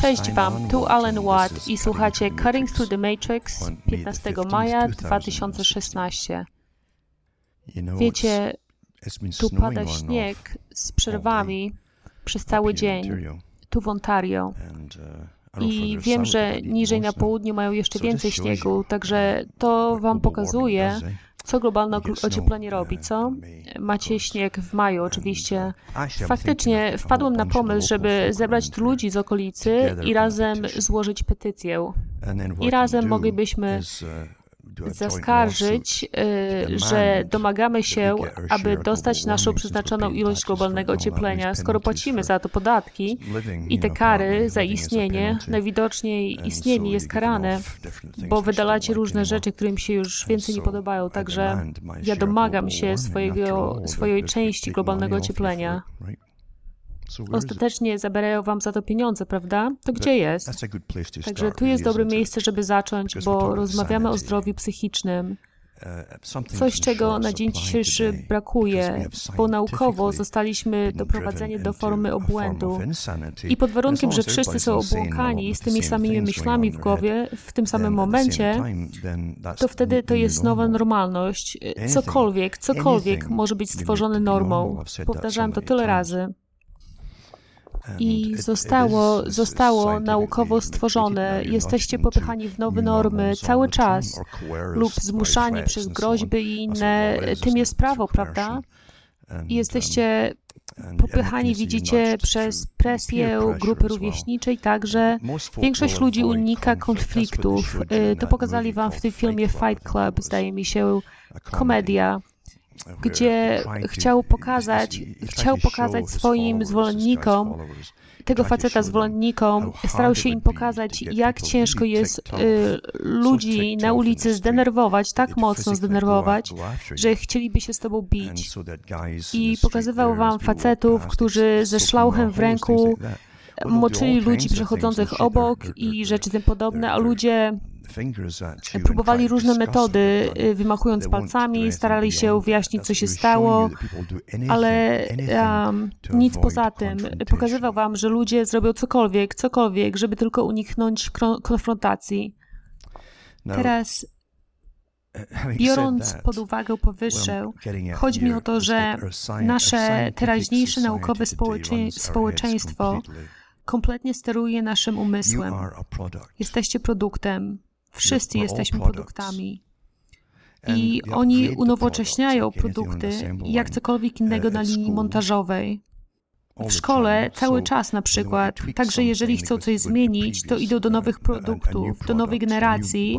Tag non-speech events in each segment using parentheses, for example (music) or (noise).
Cześć Wam, tu Alan Watt i słuchacie Cutting Through the Matrix 15 maja 2016. Wiecie, tu pada śnieg z przerwami przez cały dzień, tu w Ontario. I wiem, że niżej na południu mają jeszcze więcej śniegu, także to Wam pokazuje, co globalne ocieplenie robi, co? Macie śnieg w maju, oczywiście. Faktycznie wpadłem na pomysł, żeby zebrać tu ludzi z okolicy i razem złożyć petycję. I razem moglibyśmy zaskarżyć, y, że domagamy się, aby dostać naszą przeznaczoną ilość globalnego ocieplenia. Skoro płacimy za to podatki i te kary za istnienie, najwidoczniej istnienie jest karane, bo wydalacie różne rzeczy, które mi się już więcej nie podobają. Także ja domagam się swojego, swojej części globalnego ocieplenia. Ostatecznie zabierają wam za to pieniądze, prawda? To gdzie jest? Także tu jest dobre miejsce, żeby zacząć, bo rozmawiamy o zdrowiu psychicznym. Uh, Coś, czego na dzień dzisiejszy brakuje, bo naukowo zostaliśmy doprowadzeni do formy obłędu. I pod warunkiem, że wszyscy są obłąkani z tymi samymi myślami w głowie w tym samym momencie, to wtedy to jest nowa normalność. Cokolwiek, cokolwiek może być stworzone normą. Powtarzałem to tyle razy i zostało, zostało naukowo stworzone. Jesteście popychani w nowe normy cały czas lub zmuszani przez groźby i inne. Tym jest prawo, prawda? I jesteście popychani, widzicie, przez presję grupy rówieśniczej, także większość ludzi unika konfliktów. Y, to pokazali wam w tym filmie Fight Club, zdaje mi się, komedia gdzie chciał pokazać, chciał pokazać swoim zwolennikom, tego faceta zwolennikom, starał się im pokazać, jak ciężko jest y, ludzi na ulicy zdenerwować, tak mocno zdenerwować, że chcieliby się z tobą bić. I pokazywał wam facetów, którzy ze szlauchem w ręku moczyli ludzi przechodzących obok i rzeczy tym podobne, a ludzie Próbowali różne metody, y, wymachując palcami, starali się wyjaśnić, co się stało, ale um, nic poza tym. Pokazywał wam, że ludzie zrobią cokolwiek, cokolwiek, żeby tylko uniknąć konfrontacji. Teraz Biorąc pod uwagę powyższe, chodzi mi o to, że nasze teraźniejsze naukowe społeczeństwo kompletnie steruje naszym umysłem. Jesteście produktem. Wszyscy jesteśmy produktami. I oni unowocześniają produkty jak cokolwiek innego na linii montażowej. W szkole cały czas na przykład, także jeżeli chcą coś zmienić, to idą do nowych produktów, do nowej generacji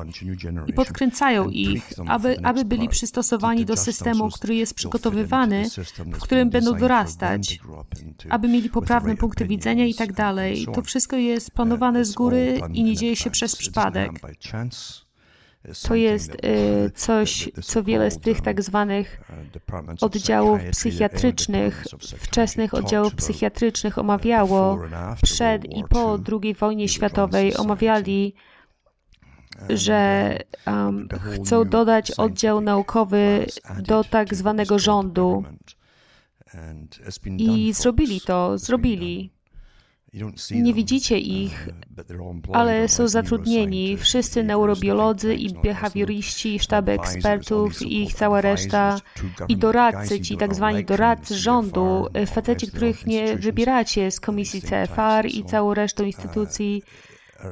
i podkręcają ich, aby, aby byli przystosowani do systemu, który jest przygotowywany, w którym będą dorastać, aby mieli poprawne punkty widzenia i tak dalej. To wszystko jest planowane z góry i nie dzieje się przez przypadek. To jest y, (laughs) coś, co wiele z tych tak zwanych oddziałów psychiatrycznych, wczesnych oddziałów psychiatrycznych omawiało przed i po II wojnie światowej. Omawiali, że um, chcą dodać oddział naukowy do tak zwanego rządu. I zrobili to, zrobili. Nie widzicie ich, ale są zatrudnieni wszyscy neurobiolodzy i behawioryści, sztaby ekspertów i ich cała reszta i doradcy, ci tak zwani doradcy rządu, faceci, których nie wybieracie z komisji CFR i całą resztą instytucji,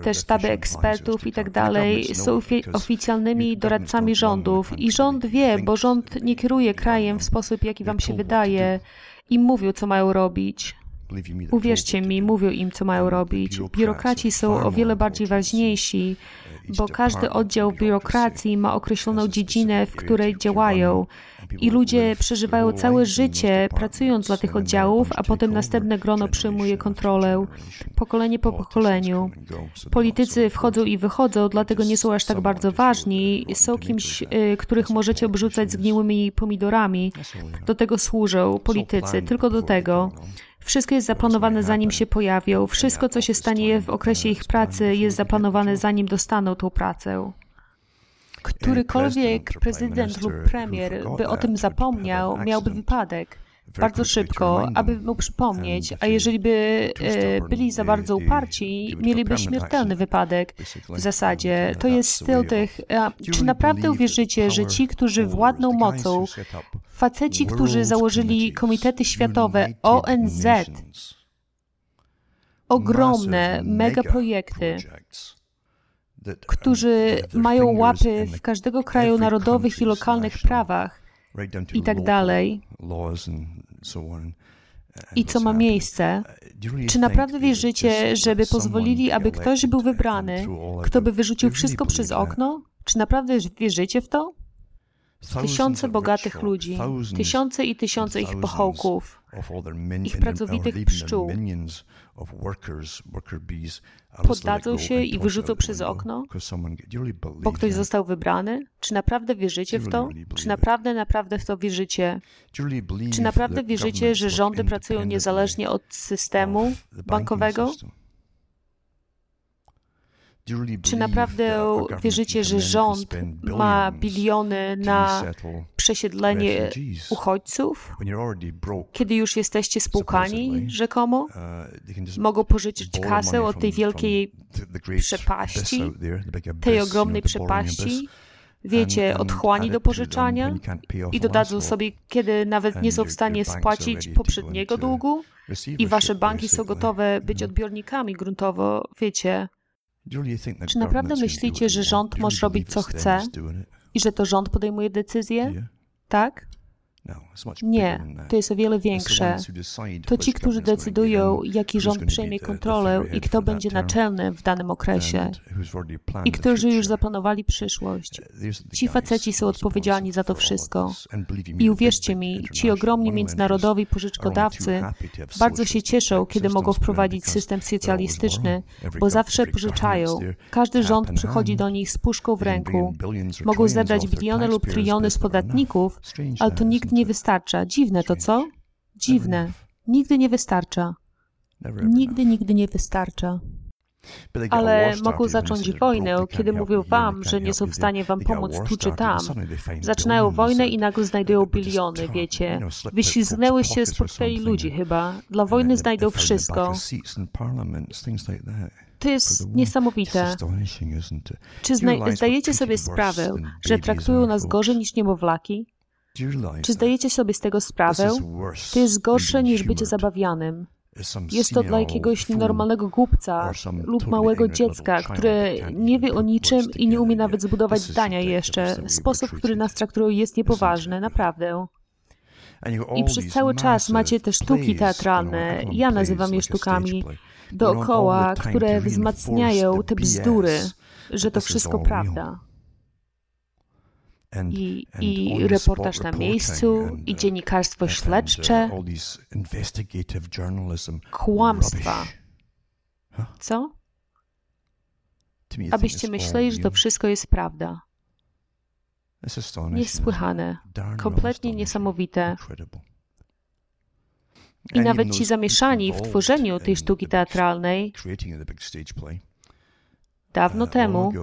te sztaby ekspertów i tak dalej są oficjalnymi doradcami rządów i rząd wie, bo rząd nie kieruje krajem w sposób, jaki wam się wydaje. i mówią, co mają robić. Uwierzcie mi, mówią im, co mają robić. Biurokraci są o wiele bardziej ważniejsi, bo każdy oddział biurokracji ma określoną dziedzinę, w której działają. I ludzie przeżywają całe życie pracując dla tych oddziałów, a potem następne grono przyjmuje kontrolę, pokolenie po pokoleniu. Politycy wchodzą i wychodzą, dlatego nie są aż tak bardzo ważni. Są kimś, y, których możecie obrzucać zgniłymi pomidorami. Do tego służą politycy, tylko do tego. Wszystko jest zaplanowane zanim się pojawią. Wszystko, co się stanie w okresie ich pracy, jest zaplanowane zanim dostaną tą pracę. Którykolwiek prezydent lub premier by o tym zapomniał, miałby wypadek. Bardzo szybko, aby mu przypomnieć, a jeżeli by e, byli za bardzo uparci, mieliby śmiertelny wypadek w zasadzie. To jest styl tych. Czy naprawdę uwierzycie, że ci, którzy władną mocą, faceci, którzy założyli komitety światowe, ONZ, ogromne megaprojekty, którzy mają łapy w każdego kraju narodowych i lokalnych prawach i tak dalej, i co ma miejsce, czy naprawdę wierzycie, żeby pozwolili, aby ktoś był wybrany, kto by wyrzucił wszystko przez okno? Czy naprawdę wierzycie w to? Tysiące bogatych ludzi, tysiące i tysiące ich pochołków, ich pracowitych pszczół poddadzą się i wyrzucą przez okno, bo ktoś został wybrany? Czy naprawdę wierzycie w to? Czy naprawdę, naprawdę w to wierzycie? Czy naprawdę wierzycie, że rządy pracują niezależnie od systemu bankowego? Czy naprawdę wierzycie, że rząd ma biliony na przesiedlenie uchodźców, kiedy już jesteście spłukani rzekomo? Uh, Mogą pożyczyć kasę od tej wielkiej przepaści, tej ogromnej przepaści, wiecie, otchłani do pożyczania i dodadzą sobie, kiedy nawet nie są w stanie spłacić poprzedniego długu? i wasze banki są gotowe być odbiornikami gruntowo, wiecie. Czy naprawdę myślicie, że rząd może robić co chce i że to rząd podejmuje decyzje? Tak? No, Nie, to jest o wiele większe. To ci, którzy decydują, jaki rząd przejmie kontrolę i kto będzie naczelny w danym okresie, i którzy już zaplanowali przyszłość. Uh, ci faceci są odpowiedzialni za to wszystko. I uwierzcie mi, ci ogromni międzynarodowi pożyczkodawcy bardzo się cieszą, kiedy mogą wprowadzić system socjalistyczny, bo zawsze pożyczają. Każdy rząd przychodzi do nich z puszką w ręku. Mogą zebrać biliony lub tryliony z podatników, ale to nikt nie wystarcza. Dziwne to, co? Dziwne. Nigdy nie wystarcza. Nigdy, nigdy nie wystarcza. Ale mogą zacząć wojnę, kiedy mówią wam, że nie są w stanie wam pomóc tu czy tam. Zaczynają wojnę i nagle znajdują biliony, wiecie. Wyślizgnęły się z portfeli ludzi chyba. Dla wojny znajdą wszystko. To jest niesamowite. Czy zdajecie sobie sprawę, że traktują nas gorzej niż niemowlaki? Czy zdajecie sobie z tego sprawę? To jest gorsze niż bycie zabawianym. Jest to dla jakiegoś normalnego głupca lub małego dziecka, które nie wie o niczym i nie umie nawet zbudować zdania jeszcze. Sposób, w który nas traktują, jest niepoważny, naprawdę. I przez cały czas macie te sztuki teatralne, ja nazywam je sztukami, dookoła, które wzmacniają te bzdury, że to wszystko prawda i, i reportaż na miejscu, i uh, dziennikarstwo śledcze, kłamstwa. Co? Abyście myśleli, że to wszystko jest prawda. Niesłychane, kompletnie niesamowite. I nawet ci zamieszani w tworzeniu tej sztuki teatralnej. dawno uh, temu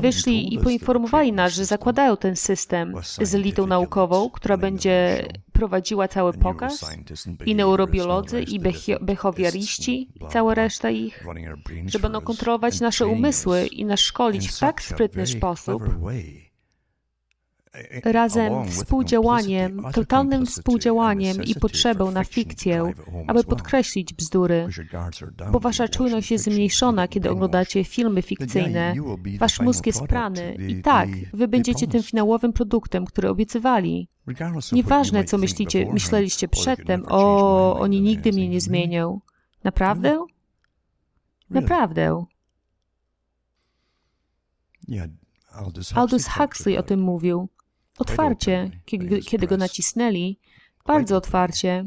wyszli i poinformowali nas, że zakładają ten system z elitą naukową, która będzie prowadziła cały pokaz, i neurobiolodzy, i behawioriści, i cała reszta ich, że będą kontrolować nasze umysły i nas szkolić w tak sprytny sposób, razem współdziałaniem, totalnym współdziałaniem i potrzebą na fikcję, aby podkreślić bzdury, bo wasza czujność jest zmniejszona, kiedy oglądacie filmy fikcyjne. Wasz mózg jest prany i tak, wy będziecie tym finałowym produktem, który obiecywali. Nieważne, co myślicie, myśleliście przedtem, o, oni nigdy mnie nie zmienią. Naprawdę? Naprawdę. Aldous Huxley o tym mówił. Otwarcie, kiedy go nacisnęli, bardzo otwarcie.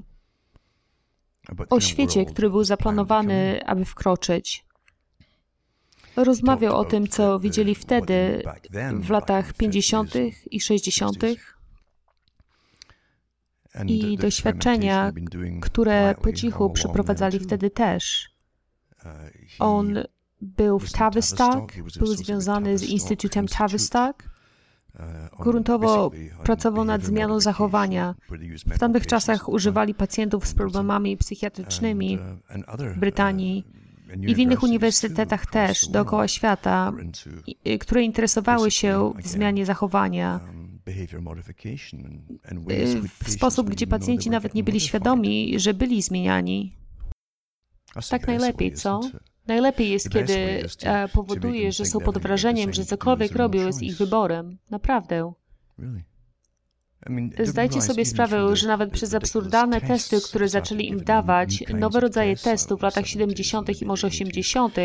O świecie, który był zaplanowany, aby wkroczyć. Rozmawiał o tym, co widzieli wtedy, w latach 50. i 60. i doświadczenia, które po cichu przeprowadzali wtedy też. On był w Tavistock, był związany z Instytutem Tavistock gruntowo pracował nad zmianą zachowania. W tamtych czasach używali pacjentów z problemami psychiatrycznymi w Brytanii i w innych uniwersytetach też dookoła świata, które interesowały się w zmianie zachowania w sposób, gdzie pacjenci nawet nie byli świadomi, że byli zmieniani. Tak najlepiej, co? Najlepiej jest, kiedy e, powoduje, że są pod wrażeniem, że cokolwiek robią jest ich wyborem. Naprawdę. Zdajcie sobie sprawę, że nawet przez absurdalne testy, które zaczęli im dawać, nowe rodzaje testów w latach 70. i może 80.,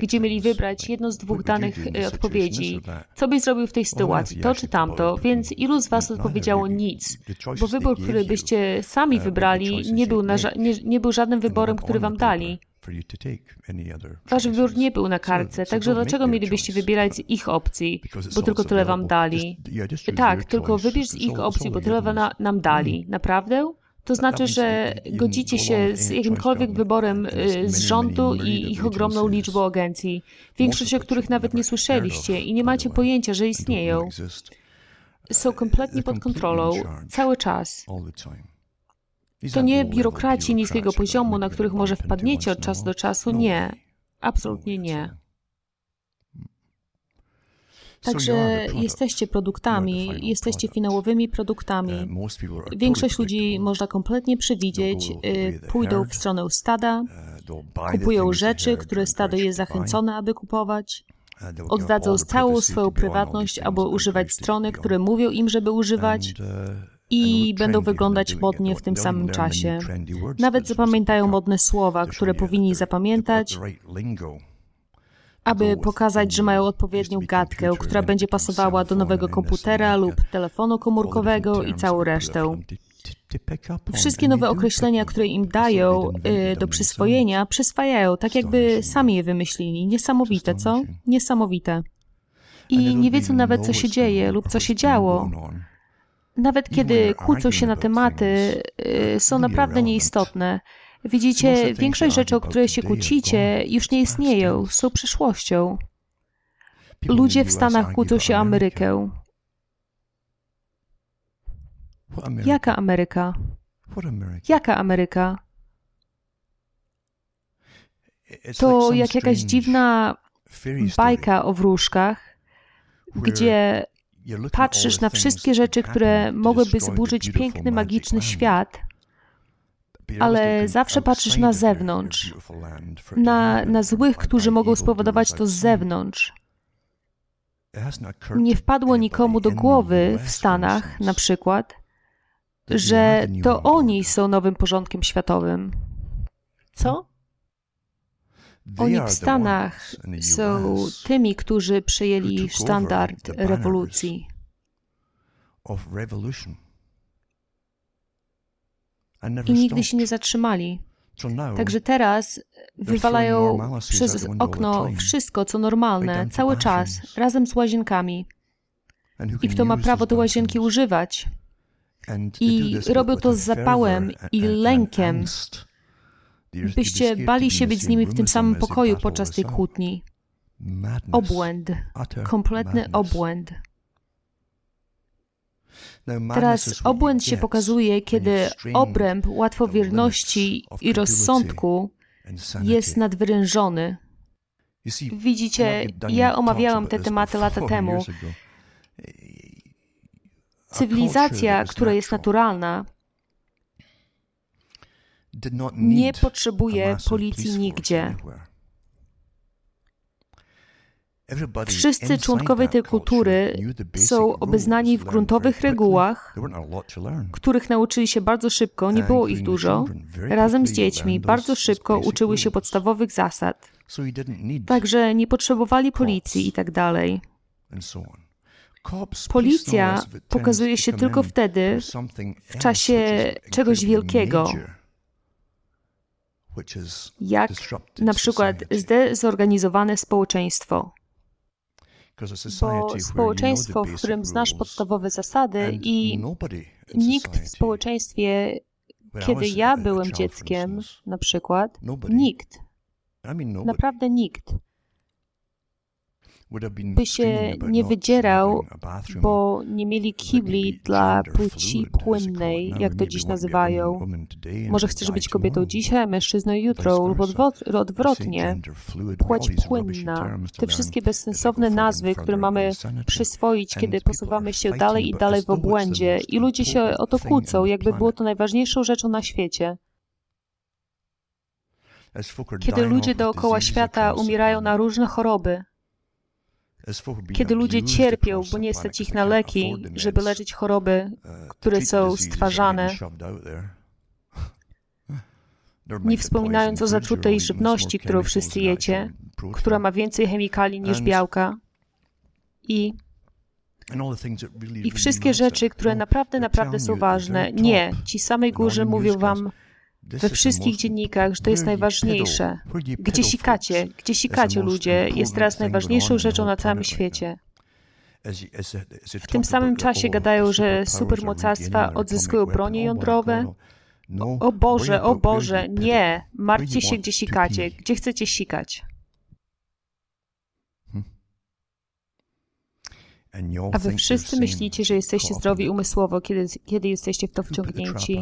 gdzie mieli wybrać jedno z dwóch danych e, odpowiedzi. Co byś zrobił w tej sytuacji, to czy tamto? Więc ilu z Was odpowiedziało nic? Bo wybór, który byście sami uh, wybrali, nie był, nie, nie był żadnym wyborem, który Wam dali. Wasz wybór nie był na kartce, także dlaczego mielibyście wybierać z ich opcji, bo tylko tyle wam dali? Tak, tylko wybierz z ich opcji, bo tyle wam nam dali. Hmm. Naprawdę? To znaczy, że godzicie się z jakimkolwiek wyborem y, z rządu i ich ogromną liczbą agencji, większość o których nawet nie słyszeliście i nie macie pojęcia, że istnieją. Są kompletnie pod kontrolą cały czas. To nie biurokraci niskiego poziomu, na których może wpadniecie od czasu do czasu. Nie, absolutnie nie. Także jesteście produktami, jesteście finałowymi produktami. Uh, Większość ludzi można kompletnie przewidzieć, y, pójdą w stronę stada, uh, kupują rzeczy, które stado jest zachęcone, aby kupować, oddadzą całą swoją prywatność, aby używać strony, które mówią im, żeby używać i będą wyglądać modnie w tym samym czasie. Nawet zapamiętają modne słowa, które powinni zapamiętać, aby pokazać, że mają odpowiednią gadkę, która będzie pasowała do nowego komputera lub telefonu komórkowego i całą resztę. Wszystkie nowe określenia, które im dają y, do przyswojenia, przyswajają, tak jakby sami je wymyślili. Niesamowite, co? Niesamowite. I nie wiedzą nawet, co się dzieje lub co się działo nawet kiedy kłócą się na tematy, y, są naprawdę nieistotne. Widzicie, większość rzeczy, o które się kłócicie, już nie istnieją, są przeszłością. Ludzie w Stanach kłócą się o Amerykę. Jaka Ameryka? Jaka Ameryka? To jak jakaś dziwna bajka o wróżkach, gdzie patrzysz na wszystkie rzeczy, które mogłyby zburzyć piękny, magiczny świat, ale zawsze patrzysz na zewnątrz, na, na złych, którzy mogą spowodować to z zewnątrz. Nie wpadło nikomu do głowy w Stanach, na przykład, że to oni są nowym porządkiem światowym. Co? Oni w Stanach są tymi, którzy przejęli standard rewolucji. I nigdy się nie zatrzymali. Także teraz wywalają przez okno wszystko, co normalne, cały czas, razem z łazienkami. I kto ma prawo te łazienki używać? I robią to z zapałem i lękiem, byście bali się być z nimi w tym samym pokoju podczas tej kłótni. Obłęd, kompletny obłęd. Teraz obłęd się pokazuje, kiedy obręb łatwowierności i rozsądku jest nadwyrężony. Widzicie, ja omawiałam te tematy lata temu. Cywilizacja, która jest naturalna, nie potrzebuje policji nigdzie. Wszyscy członkowie tej kultury są obeznani w gruntowych regułach, których nauczyli się bardzo szybko, nie było ich dużo. Razem z dziećmi bardzo szybko uczyły się podstawowych zasad. Także nie potrzebowali policji i tak dalej. Policja pokazuje się tylko wtedy, w czasie czegoś wielkiego, jak na przykład zdezorganizowane społeczeństwo. Bo społeczeństwo, w którym znasz podstawowe zasady i nikt w społeczeństwie, kiedy ja byłem dzieckiem, na przykład, nikt, naprawdę nikt by się nie wydzierał, bo nie mieli kibli dla płci płynnej, jak to dziś nazywają. Może chcesz być kobietą dzisiaj, mężczyzną jutro, lub odwrotnie. Płeć płynna. Te wszystkie bezsensowne nazwy, które mamy przyswoić, kiedy posuwamy się dalej i dalej w obłędzie, i ludzie się o to kłócą, jakby było to najważniejszą rzeczą na świecie. Kiedy ludzie dookoła świata umierają na różne choroby, kiedy ludzie cierpią, bo nie stać ich na leki, żeby leczyć choroby, które są stwarzane, nie wspominając o zatrutej żywności, którą wszyscy jecie, która ma więcej chemikali niż białka, i, i wszystkie rzeczy, które naprawdę, naprawdę są ważne. Nie, ci samej górze mówią wam, we wszystkich dziennikach, że to jest najważniejsze. Gdzie sikacie? Gdzie sikacie ludzie? Jest teraz najważniejszą rzeczą na całym świecie. W tym samym czasie gadają, że supermocarstwa odzyskują bronie jądrowe. O Boże, o Boże, nie! Martwcie się, gdzie sikacie. Gdzie chcecie sikać? A wy wszyscy myślicie, że jesteście zdrowi umysłowo, kiedy, kiedy jesteście w to wciągnięci.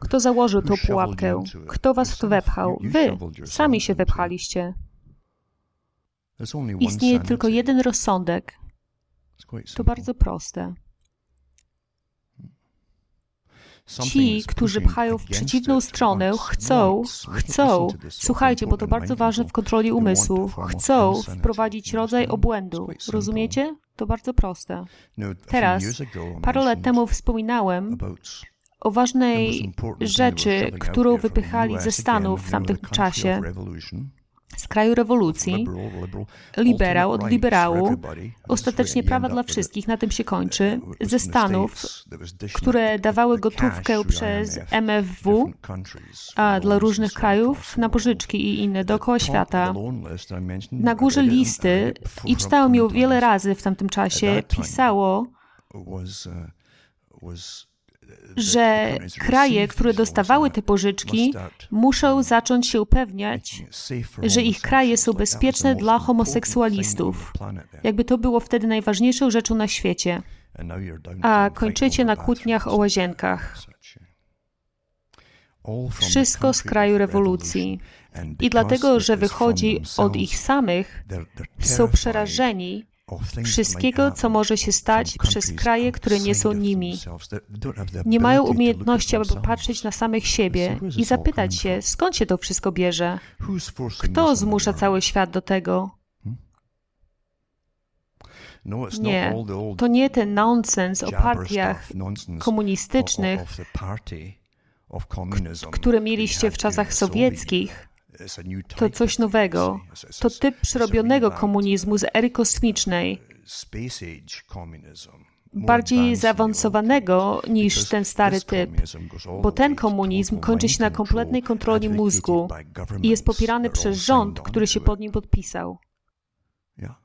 Kto założył tą pułapkę? Kto was w to wepchał? Wy! Sami się wepchaliście. Istnieje tylko jeden rozsądek. To bardzo proste. Ci, którzy pchają w przeciwną stronę, chcą, chcą, słuchajcie, bo to bardzo ważne w kontroli umysłu, chcą wprowadzić rodzaj obłędu. Rozumiecie? To bardzo proste. Teraz, parę lat temu wspominałem o ważnej rzeczy, którą wypychali ze Stanów w tamtym czasie, z kraju rewolucji, liberał od liberału, ostatecznie prawa dla wszystkich, na tym się kończy, ze Stanów, które dawały gotówkę przez MFW a dla różnych krajów na pożyczki i inne dookoła świata. Na górze listy, i czytałem ją wiele razy w tamtym czasie, pisało, że kraje, które dostawały te pożyczki, muszą zacząć się upewniać, że ich kraje są bezpieczne dla homoseksualistów. Jakby to było wtedy najważniejszą rzeczą na świecie. A kończycie na kłótniach o łazienkach. Wszystko z kraju rewolucji. I dlatego, że wychodzi od ich samych, są przerażeni, wszystkiego, co może się stać przez kraje, które nie są nimi. Nie mają umiejętności, aby popatrzeć na samych siebie i zapytać się, skąd się to wszystko bierze? Kto zmusza cały świat do tego? Nie, to nie ten nonsens o partiach komunistycznych, które mieliście w czasach sowieckich, to coś nowego. To typ przerobionego komunizmu z ery kosmicznej. Bardziej zaawansowanego niż ten stary typ, bo ten komunizm kończy się na kompletnej kontroli mózgu i jest popierany przez rząd, który się pod nim podpisał.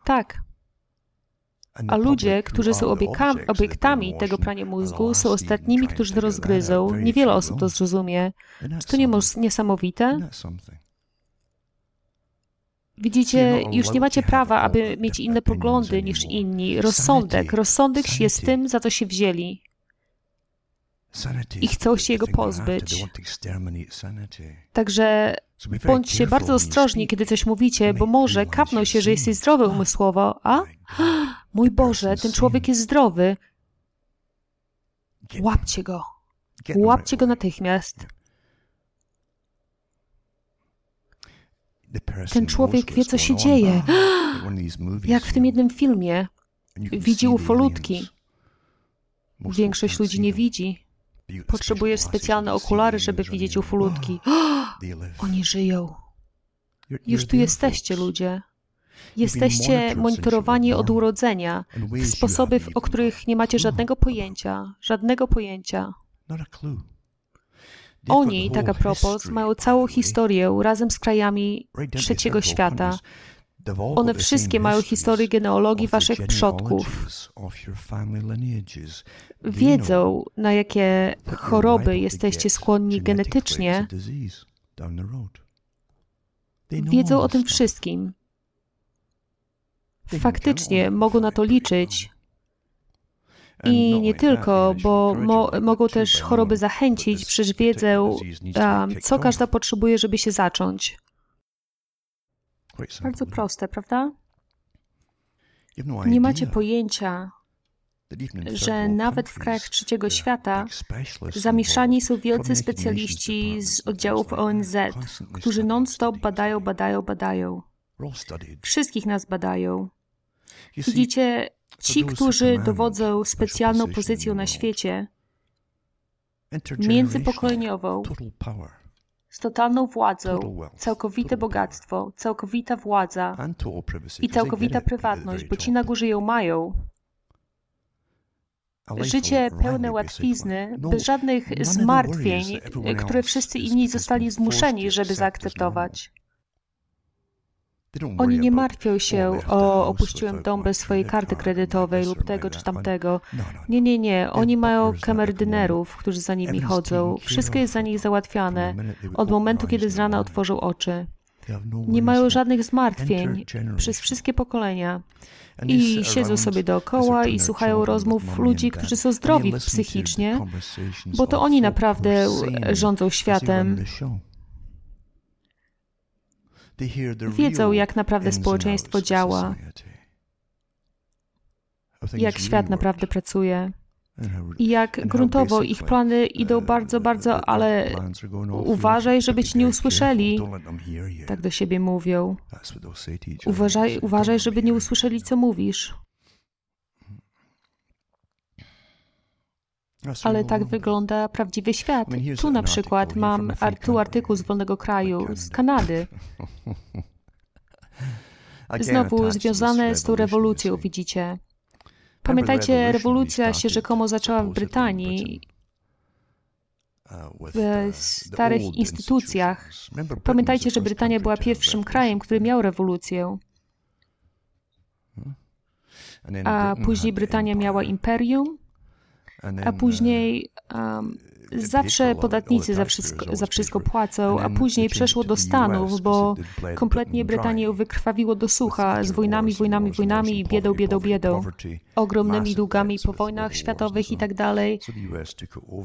Tak. A ludzie, którzy są obiektami tego prania mózgu, są ostatnimi, którzy to rozgryzą. Niewiele osób to zrozumie. Czy to nie niesamowite? Widzicie, już nie macie prawa, aby mieć inne poglądy niż inni. Rozsądek. Rozsądek jest tym, za co się wzięli. I chcą się jego pozbyć. Także bądźcie bardzo ostrożni, kiedy coś mówicie, bo może kapną się, że jesteś zdrowy umysłowo, a? (gasps) Mój Boże, ten człowiek jest zdrowy. Łapcie go. Łapcie go natychmiast. Ten człowiek wie, co się dzieje. (gasps) Jak w tym jednym filmie. Widzi ufolutki. Większość ludzi nie widzi. Potrzebujesz specjalne okulary, żeby widzieć ufolutki. (gasps) (gasps) Oni żyją. Już tu jesteście, ludzie. Jesteście monitorowani od urodzenia w sposoby, o których nie macie żadnego pojęcia. Żadnego pojęcia. Oni, tak a propos, mają całą historię razem z krajami trzeciego świata. One wszystkie mają historię genealogii waszych przodków. Wiedzą, na jakie choroby jesteście skłonni genetycznie. Wiedzą o tym wszystkim. faktycznie mogą na to liczyć. I nie tylko, bo mo mogą też choroby zachęcić przez wiedzę, co każda potrzebuje, żeby się zacząć. Bardzo proste, prawda? Nie macie pojęcia, że nawet w krajach trzeciego świata zamieszani są wielcy specjaliści z oddziałów ONZ, którzy non-stop badają, badają, badają. Wszystkich nas badają. Widzicie, ci, którzy dowodzą specjalną pozycją na świecie, międzypokoleniową, z totalną władzą, całkowite bogactwo, całkowita władza i całkowita prywatność, bo ci na górze ją mają. Życie pełne łatwizny, bez żadnych zmartwień, które wszyscy inni zostali zmuszeni, żeby zaakceptować. Oni nie martwią się o opuściłem dom bez swojej karty kredytowej lub tego czy tamtego. Nie, nie, nie. Oni mają kamerdynerów, którzy za nimi chodzą. Wszystko jest za nich załatwiane od momentu, kiedy z rana otworzą oczy. Nie mają żadnych zmartwień przez wszystkie pokolenia. I siedzą sobie dookoła i słuchają rozmów ludzi, którzy są zdrowi psychicznie, bo to oni naprawdę rządzą światem. Wiedzą, jak naprawdę społeczeństwo działa, jak świat naprawdę pracuje. i jak gruntowo ich plany idą bardzo, bardzo, ale uważaj, żeby ci nie usłyszeli. Tak do siebie mówią. Uważaj, uważaj, żeby nie usłyszeli, co mówisz. Ale tak wygląda prawdziwy świat. Tu na przykład mam tu artykuł z Wolnego Kraju, z Kanady. (laughs) Znowu związane z tą rewolucją, widzicie. Pamiętajcie, rewolucja się rzekomo zaczęła w Brytanii, uh, w uh, starych instytucjach. Pamiętajcie, że Brytania była pierwszym krajem, który miał rewolucję. Hmm? A później Brytania miała imperium, a później um, Zawsze podatnicy za wszystko, za wszystko płacą, a później przeszło do Stanów, bo kompletnie Brytanię wykrwawiło do sucha z wojnami, wojnami, wojnami i biedą, biedą, biedą, ogromnymi długami po wojnach światowych i tak dalej.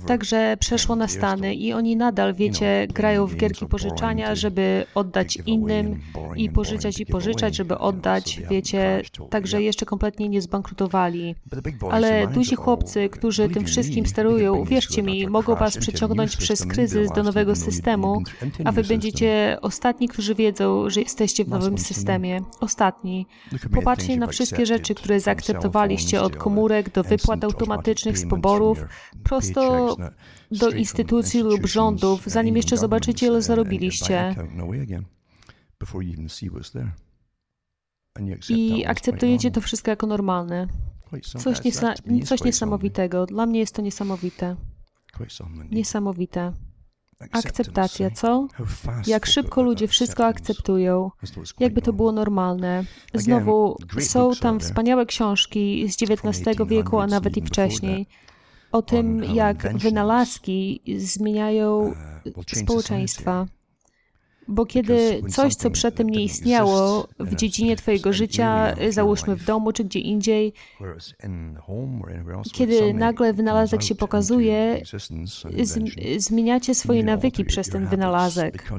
Także przeszło na Stany i oni nadal, wiecie, grają w gierki pożyczania, żeby oddać innym i pożyczać i pożyczać, żeby oddać, wiecie, także jeszcze kompletnie nie zbankrutowali. Ale duzi chłopcy, którzy tym wszystkim sterują, wierzcie mi, mogą was przeciągnąć przez kryzys do nowego systemu, a wy będziecie ostatni, którzy wiedzą, że jesteście w nowym systemie. Ostatni. Popatrzcie na wszystkie rzeczy, które zaakceptowaliście od komórek do wypłat automatycznych z poborów, prosto do instytucji lub rządów, zanim jeszcze zobaczycie, ile zarobiliście. I akceptujecie to wszystko jako normalne. Coś, niesa coś niesamowitego. Dla mnie jest to niesamowite. Niesamowite. Akceptacja, co? Jak szybko ludzie wszystko akceptują, jakby to było normalne. Znowu, są tam wspaniałe książki z XIX wieku, a nawet i wcześniej, o tym, jak wynalazki zmieniają uh, społeczeństwa. Bo kiedy coś, co przedtem nie istniało w dziedzinie Twojego życia, załóżmy w domu czy gdzie indziej, kiedy nagle wynalazek się pokazuje, zmieniacie swoje nawyki przez ten wynalazek.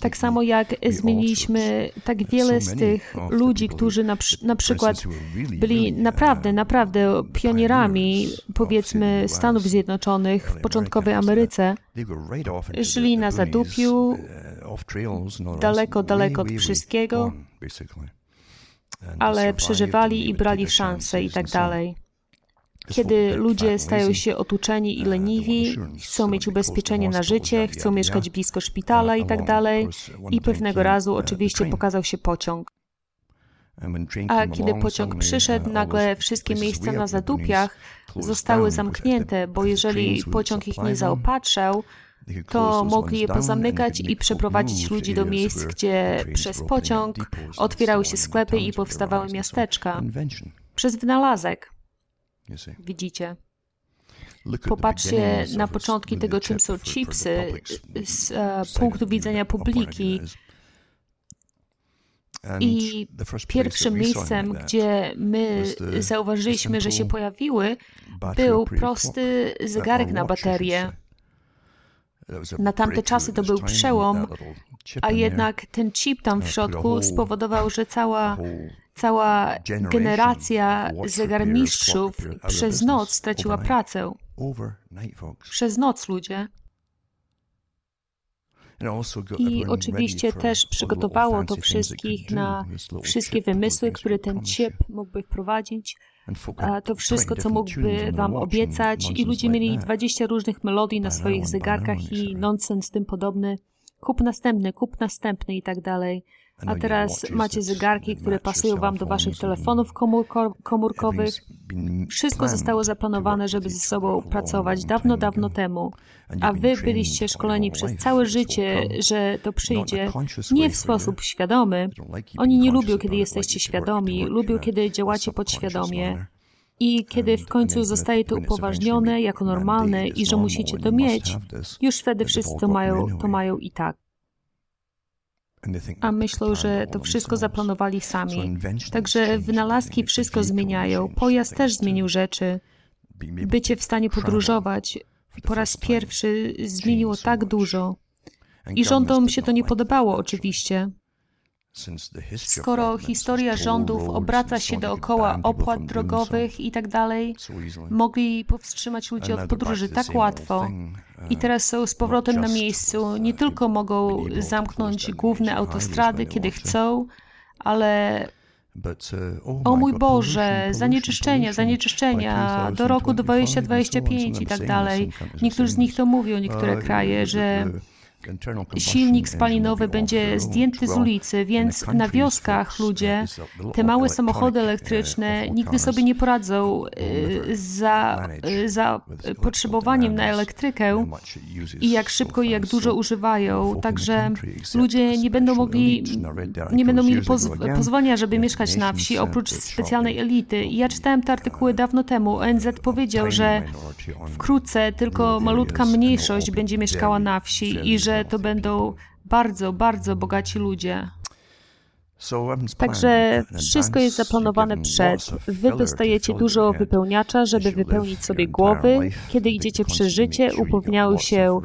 Tak samo jak zmieniliśmy tak wiele z tych ludzi, którzy na, na przykład byli naprawdę, naprawdę pionierami, powiedzmy, Stanów Zjednoczonych w początkowej Ameryce, żyli na zadupiu, daleko, daleko od wszystkiego, ale przeżywali i brali szanse i tak dalej. Kiedy ludzie stają się otuczeni i leniwi, chcą mieć ubezpieczenie na życie, chcą mieszkać blisko szpitala i tak dalej, i pewnego razu oczywiście pokazał się pociąg. A kiedy pociąg przyszedł, nagle wszystkie miejsca na zadupiach zostały zamknięte, bo jeżeli pociąg ich nie zaopatrzał, to mogli je pozamykać i przeprowadzić ludzi do miejsc, gdzie przez pociąg otwierały się sklepy i powstawały miasteczka. Przez wynalazek. Widzicie? Popatrzcie na początki tego, czym są chipsy z uh, punktu widzenia publiki. I pierwszym miejscem, gdzie my zauważyliśmy, że się pojawiły, był prosty zegarek na baterię. Na tamte czasy to był przełom, a jednak ten chip tam w środku spowodował, że cała, cała generacja zegarmistrzów przez noc straciła pracę. Przez noc ludzie. I oczywiście też przygotowało to wszystkich na wszystkie wymysły, które ten chip mógłby wprowadzić, to wszystko, co mógłby wam obiecać i ludzie mieli 20 różnych melodii na swoich zegarkach i nonsens tym podobny. Kup następny, kup następny i tak dalej. A teraz macie zegarki, które pasują Wam do Waszych telefonów komórko komórkowych. Wszystko zostało zaplanowane, żeby ze sobą pracować dawno, dawno temu. A Wy byliście szkoleni przez całe życie, że to przyjdzie nie w sposób świadomy. Oni nie lubią, kiedy jesteście świadomi, lubią, kiedy działacie podświadomie. I kiedy w końcu zostaje to upoważnione jako normalne i że musicie to mieć, już wtedy wszyscy to mają, to mają i tak a myślą, że to wszystko zaplanowali sami. Także wynalazki wszystko zmieniają. Pojazd też zmienił rzeczy. Bycie w stanie podróżować po raz pierwszy zmieniło tak dużo. I rządom się to nie podobało, oczywiście. Skoro historia rządów obraca się dookoła opłat drogowych i tak dalej, mogli powstrzymać ludzi od podróży tak łatwo. I teraz są z powrotem na miejscu. Nie tylko mogą zamknąć główne autostrady, kiedy chcą, ale o mój Boże, zanieczyszczenia, zanieczyszczenia do roku 2025 i tak dalej. Niektórzy z nich to mówią, niektóre kraje, że silnik spalinowy będzie zdjęty z ulicy, więc na wioskach ludzie, te małe samochody elektryczne nigdy sobie nie poradzą y, za, y, za potrzebowaniem na elektrykę i jak szybko i jak dużo używają. Także ludzie nie będą mogli, nie będą mieli poz pozwolenia, żeby mieszkać na wsi, oprócz specjalnej elity. I ja czytałem te artykuły dawno temu. ONZ powiedział, że wkrótce tylko malutka mniejszość będzie mieszkała na wsi i że że to będą bardzo, bardzo bogaci ludzie. Także wszystko jest zaplanowane przed. Wy dostajecie dużo wypełniacza, żeby wypełnić sobie głowy. Kiedy idziecie przez życie, upewniają się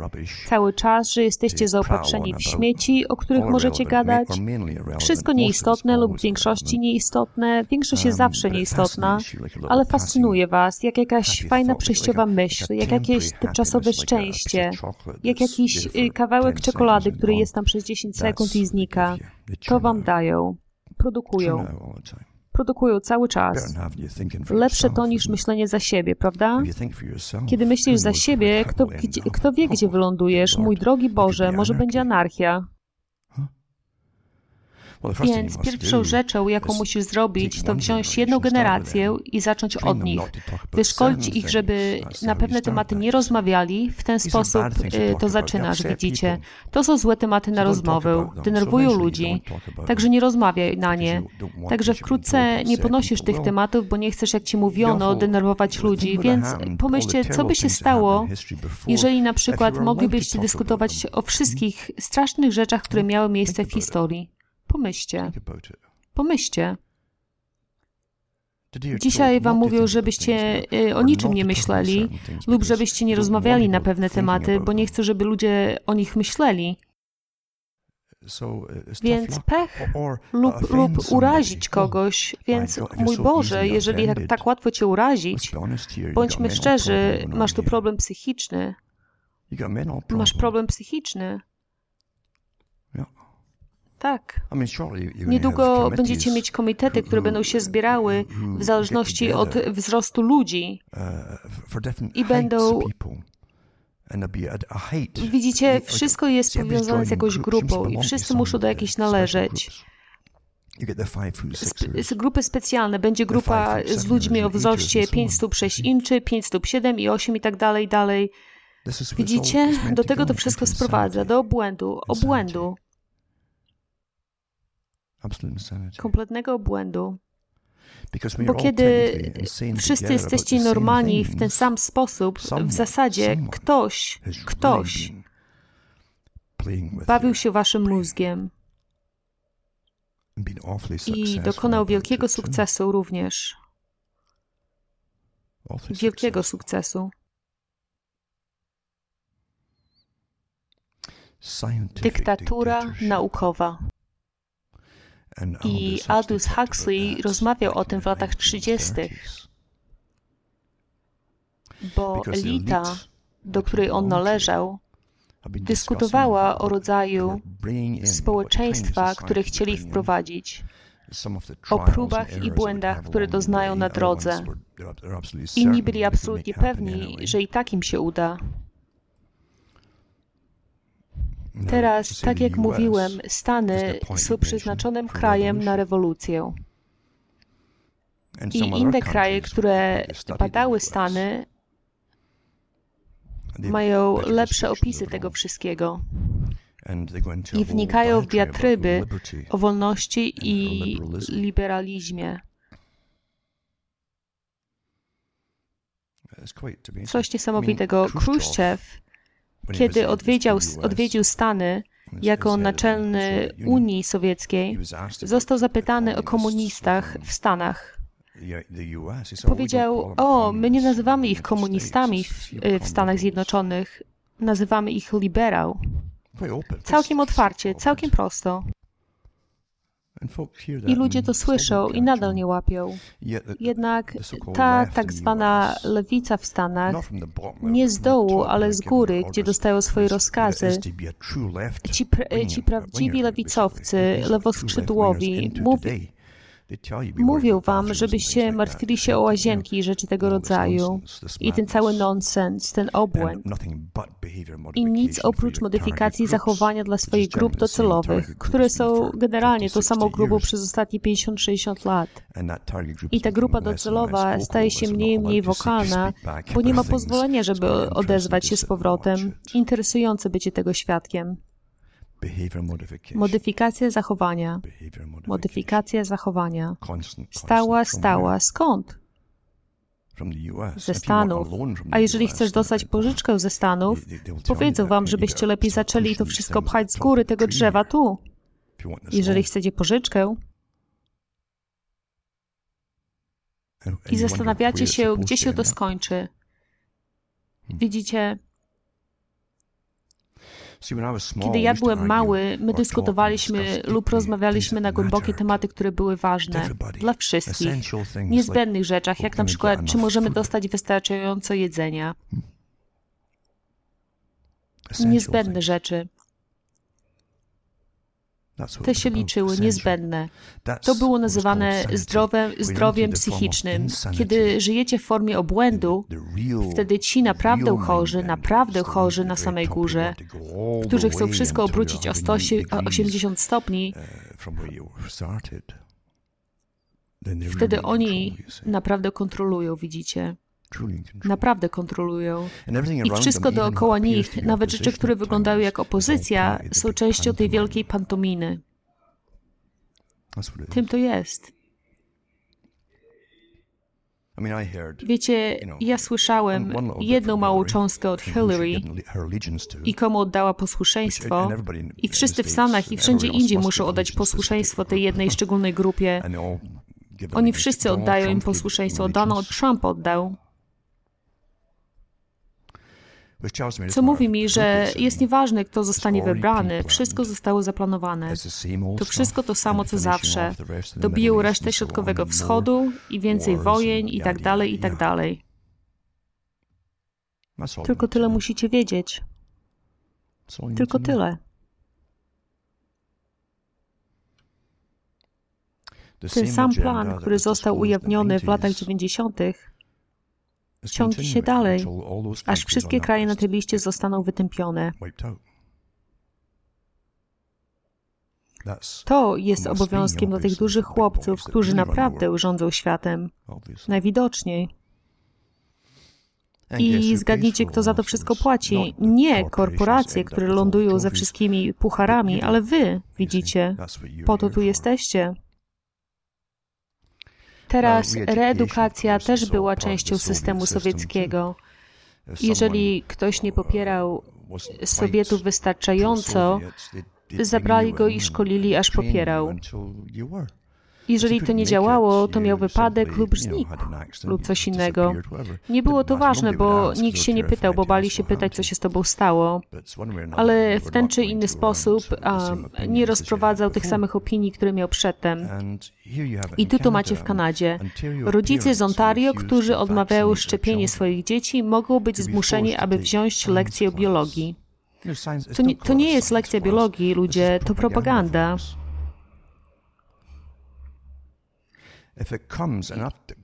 cały czas, że jesteście zaopatrzeni w śmieci, o których możecie gadać. Wszystko nieistotne lub w większości nieistotne. Większość jest zawsze nieistotna, ale fascynuje Was, jak jakaś fajna przejściowa myśl, jak jakieś tymczasowe szczęście, jak jakiś y, kawałek czekolady, który jest tam przez 10 sekund i znika. To Wam dają produkują. Produkują cały czas. Lepsze to niż myślenie za siebie, prawda? Kiedy myślisz za siebie, kto, kto wie, gdzie wylądujesz? Mój drogi Boże, może będzie anarchia. Więc pierwszą rzeczą, jaką musisz zrobić, to wziąć jedną generację i zacząć od nich. Wyszkolić ich, żeby na pewne tematy nie rozmawiali. W ten sposób y, to zaczynasz, widzicie. To są złe tematy na rozmowę. Denerwują ludzi. Także nie rozmawiaj na nie. Także wkrótce nie ponosisz tych tematów, bo nie chcesz, jak ci mówiono, denerwować ludzi. Więc pomyślcie, co by się stało, jeżeli na przykład moglibyście dyskutować o wszystkich strasznych rzeczach, które miały miejsce w historii. Pomyślcie. Pomyślcie. Dzisiaj wam mówią, żebyście y, o niczym nie myśleli lub żebyście nie rozmawiali na pewne tematy, bo nie chcą, żeby ludzie o nich myśleli. Uh, więc pech lub, lub urazić kogoś. Więc mój Boże, jeżeli tak, tak łatwo cię urazić, bądźmy szczerzy, masz tu problem psychiczny. Masz problem psychiczny. Tak. Niedługo będziecie mieć komitety, które będą się zbierały w zależności od wzrostu ludzi uh, i będą. Widzicie, wszystko jest powiązane z jakąś grupą i wszyscy muszą do jakiejś należeć. Sp grupy specjalne. Będzie grupa z ludźmi o wzroście 5 stóp 6 inczy, 5 stóp 7 i 8 i tak dalej, dalej. Widzicie? Do tego to wszystko sprowadza, do obłędu, obłędu kompletnego obłędu. Bo kiedy wszyscy jesteście normalni w ten sam sposób, w zasadzie ktoś, ktoś bawił się waszym mózgiem. i dokonał wielkiego sukcesu również. Wielkiego sukcesu. Dyktatura naukowa. I Aldous Huxley rozmawiał o tym w latach 30., bo elita, do której on należał, dyskutowała o rodzaju społeczeństwa, które chcieli wprowadzić, o próbach i błędach, które doznają na drodze. Inni byli absolutnie pewni, że i tak im się uda. Teraz, tak jak mówiłem, Stany są przeznaczonym krajem na rewolucję. I inne kraje, które badały Stany, mają lepsze opisy tego wszystkiego. I wnikają w diatryby o wolności i liberalizmie. Coś niesamowitego. Chruszczew, kiedy odwiedził, odwiedził Stany jako naczelny Unii Sowieckiej, został zapytany o komunistach w Stanach. Powiedział: O, my nie nazywamy ich komunistami w, w Stanach Zjednoczonych, nazywamy ich liberał. Całkiem otwarcie, całkiem prosto. I ludzie to słyszą i nadal nie łapią. Jednak ta tak zwana lewica w Stanach, nie z dołu, ale z góry, gdzie dostają swoje rozkazy, ci, ci prawdziwi lewicowcy, lewoskrzydłowi, mówi, Mówią wam, żebyście martwili się o łazienki i rzeczy tego rodzaju. I ten cały nonsens, ten obłęd. I nic oprócz modyfikacji zachowania dla swoich grup docelowych, które są generalnie tą samą grupą przez ostatnie 50-60 lat. I ta grupa docelowa staje się mniej i mniej wokalna, bo nie ma pozwolenia, żeby odezwać się z powrotem. Interesujące bycie tego świadkiem. Modyfikacja zachowania. Modyfikacja zachowania. Stała, stała. Skąd? Ze Stanów. A jeżeli chcesz dostać pożyczkę ze Stanów, powiedzą wam, żebyście lepiej zaczęli to wszystko pchać z góry tego drzewa tu. Jeżeli chcecie pożyczkę i zastanawiacie się, gdzie się to skończy. Hmm. Widzicie, kiedy ja byłem mały, my dyskutowaliśmy lub rozmawialiśmy na głębokie tematy, które były ważne dla wszystkich, niezbędnych rzeczach, jak na przykład, czy możemy dostać wystarczająco jedzenia. Niezbędne rzeczy. Te się liczyły, niezbędne. To było nazywane zdrowem, zdrowiem psychicznym. Kiedy żyjecie w formie obłędu, wtedy ci naprawdę chorzy, naprawdę chorzy na samej górze, którzy chcą wszystko obrócić o 180 stopni, wtedy oni naprawdę kontrolują, widzicie. Naprawdę kontrolują. I wszystko dookoła nich, nawet rzeczy, które wyglądają jak opozycja, są częścią tej wielkiej pantominy. Tym to jest. Wiecie, ja słyszałem jedną małą cząstkę od Hillary i komu oddała posłuszeństwo, i wszyscy w Stanach i wszędzie indziej muszą oddać posłuszeństwo tej jednej szczególnej grupie. (laughs) Oni wszyscy oddają im posłuszeństwo. Donald Trump oddał co mówi mi, że jest nieważne, kto zostanie wybrany, wszystko zostało zaplanowane. To wszystko to samo, co zawsze. Dobiją resztę Środkowego Wschodu i więcej wojen i tak dalej, i tak dalej. Tylko tyle musicie wiedzieć. Tylko tyle. Ten sam plan, który został ujawniony w latach 90., ciągnie się dalej, aż wszystkie kraje na tej liście zostaną wytępione. To jest obowiązkiem dla tych dużych chłopców, którzy naprawdę rządzą światem. Najwidoczniej. I zgadnijcie, kto za to wszystko płaci. Nie korporacje, które lądują ze wszystkimi pucharami, ale wy, widzicie. Po to tu jesteście. Teraz reedukacja też była częścią systemu sowieckiego. Jeżeli ktoś nie popierał Sowietów wystarczająco, zabrali go i szkolili, aż popierał. Jeżeli to nie działało, to miał wypadek lub znikł lub coś innego. Nie było to ważne, bo nikt się nie pytał, bo bali się pytać, co się z tobą stało. Ale w ten czy inny sposób a, nie rozprowadzał tych samych opinii, które miał przedtem. I tu to macie w Kanadzie. Rodzice z Ontario, którzy odmawiają szczepienie swoich dzieci, mogą być zmuszeni, aby wziąć lekcję o biologii. To nie, to nie jest lekcja biologii, ludzie, to propaganda.